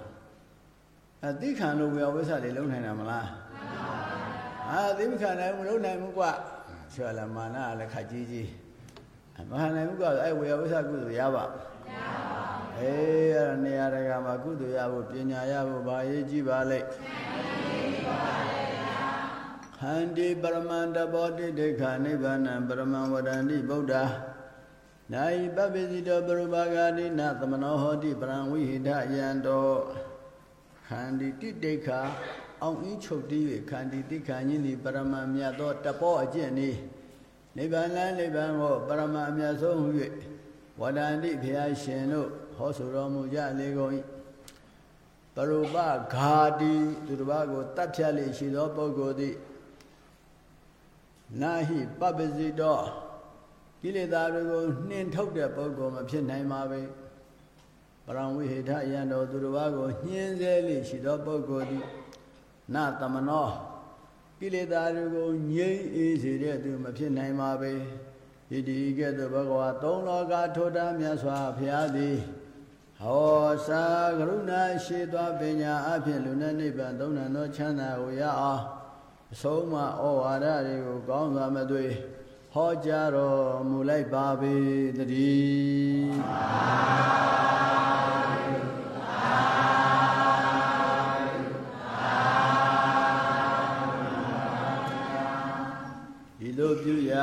A: အသိခံလို့ဝေယဝိဆလေးလုံနိုင်တာမလားအာသိမခံနိုင်ဘူးလုံနိုင်ဘူးကွာဆွဲလာမာနလည်းခက်ကြီးကြီးမခံနိုင်ဘူးကွာအဲ့ဝေယဝိဆကုသိုလ်ရပါမရပါအေးအဲ့ဒါနေရာတကာမှာကုသိုလ်ရဖို့ပညာရဖို့ဘာရေးကြည့်ပါလိမ့်ခန္တီပရမန္တဘောတိဒိဋ္ဌာနိဗ္ဗာနံပရမံဝရန္တိဗုဒ္ဓနာယိပပိစိတောပရုပါဂာတိနသမနောဟောတိပရံဝိဟိတယံတော ခန္တီတိဒိဋ္ဌာအောင်အင်းချုပ်တည်၍ခန္တီတိခာညင်းသည်ပရမံမြတ်သောတပောအကျင့်ဤနိဗ္ဗာန်လနိဗ္ဗာန်ကိုပရမံအမြတ်ဆုံးဟု၍ဝဒန္တိဘုရားရှင်တို့ဟောဆိုတော်မူကြလေကုန်၏ပရုပဂါတိသူတစ်ပါးကိုတတ်ဖြတ်လေရှိသောပုဂ္ဂိုလ်သည်နာဟိပပစီတောကိလေသာတွေကိုနှင်ထုတ်တဲ့ပုဂ္ဂိုလ်မဖြစ်နိုင်ပါပဲ ပရံဝိဟိထယံတော်သူတစ်ပါးကိုညှင်းဆဲလေရှိသောပုဂ္ဂိုလ်သည်နသမနောကိလေသာတွေကိုငြိမ့်အေးစေတဲ့သူမဖြစ်နိုင်ပါပဲဣတိကဲ့သို့ဘဂဝါသုံးလောကထိုတာမြတ်စွာဘုရားသည်ဟောစာကရုဏာရှိသောပညာအဖြစ်လူနဲ့နိဗ္ဗာန်သုံးနံသောချမ်းသာကိုရအောင်အဆုံးမဩဝါဒတွေကိုကောင်းစွာမသွေဟောကြားတော်မူလိုက်ပါပေတည်း 六六爷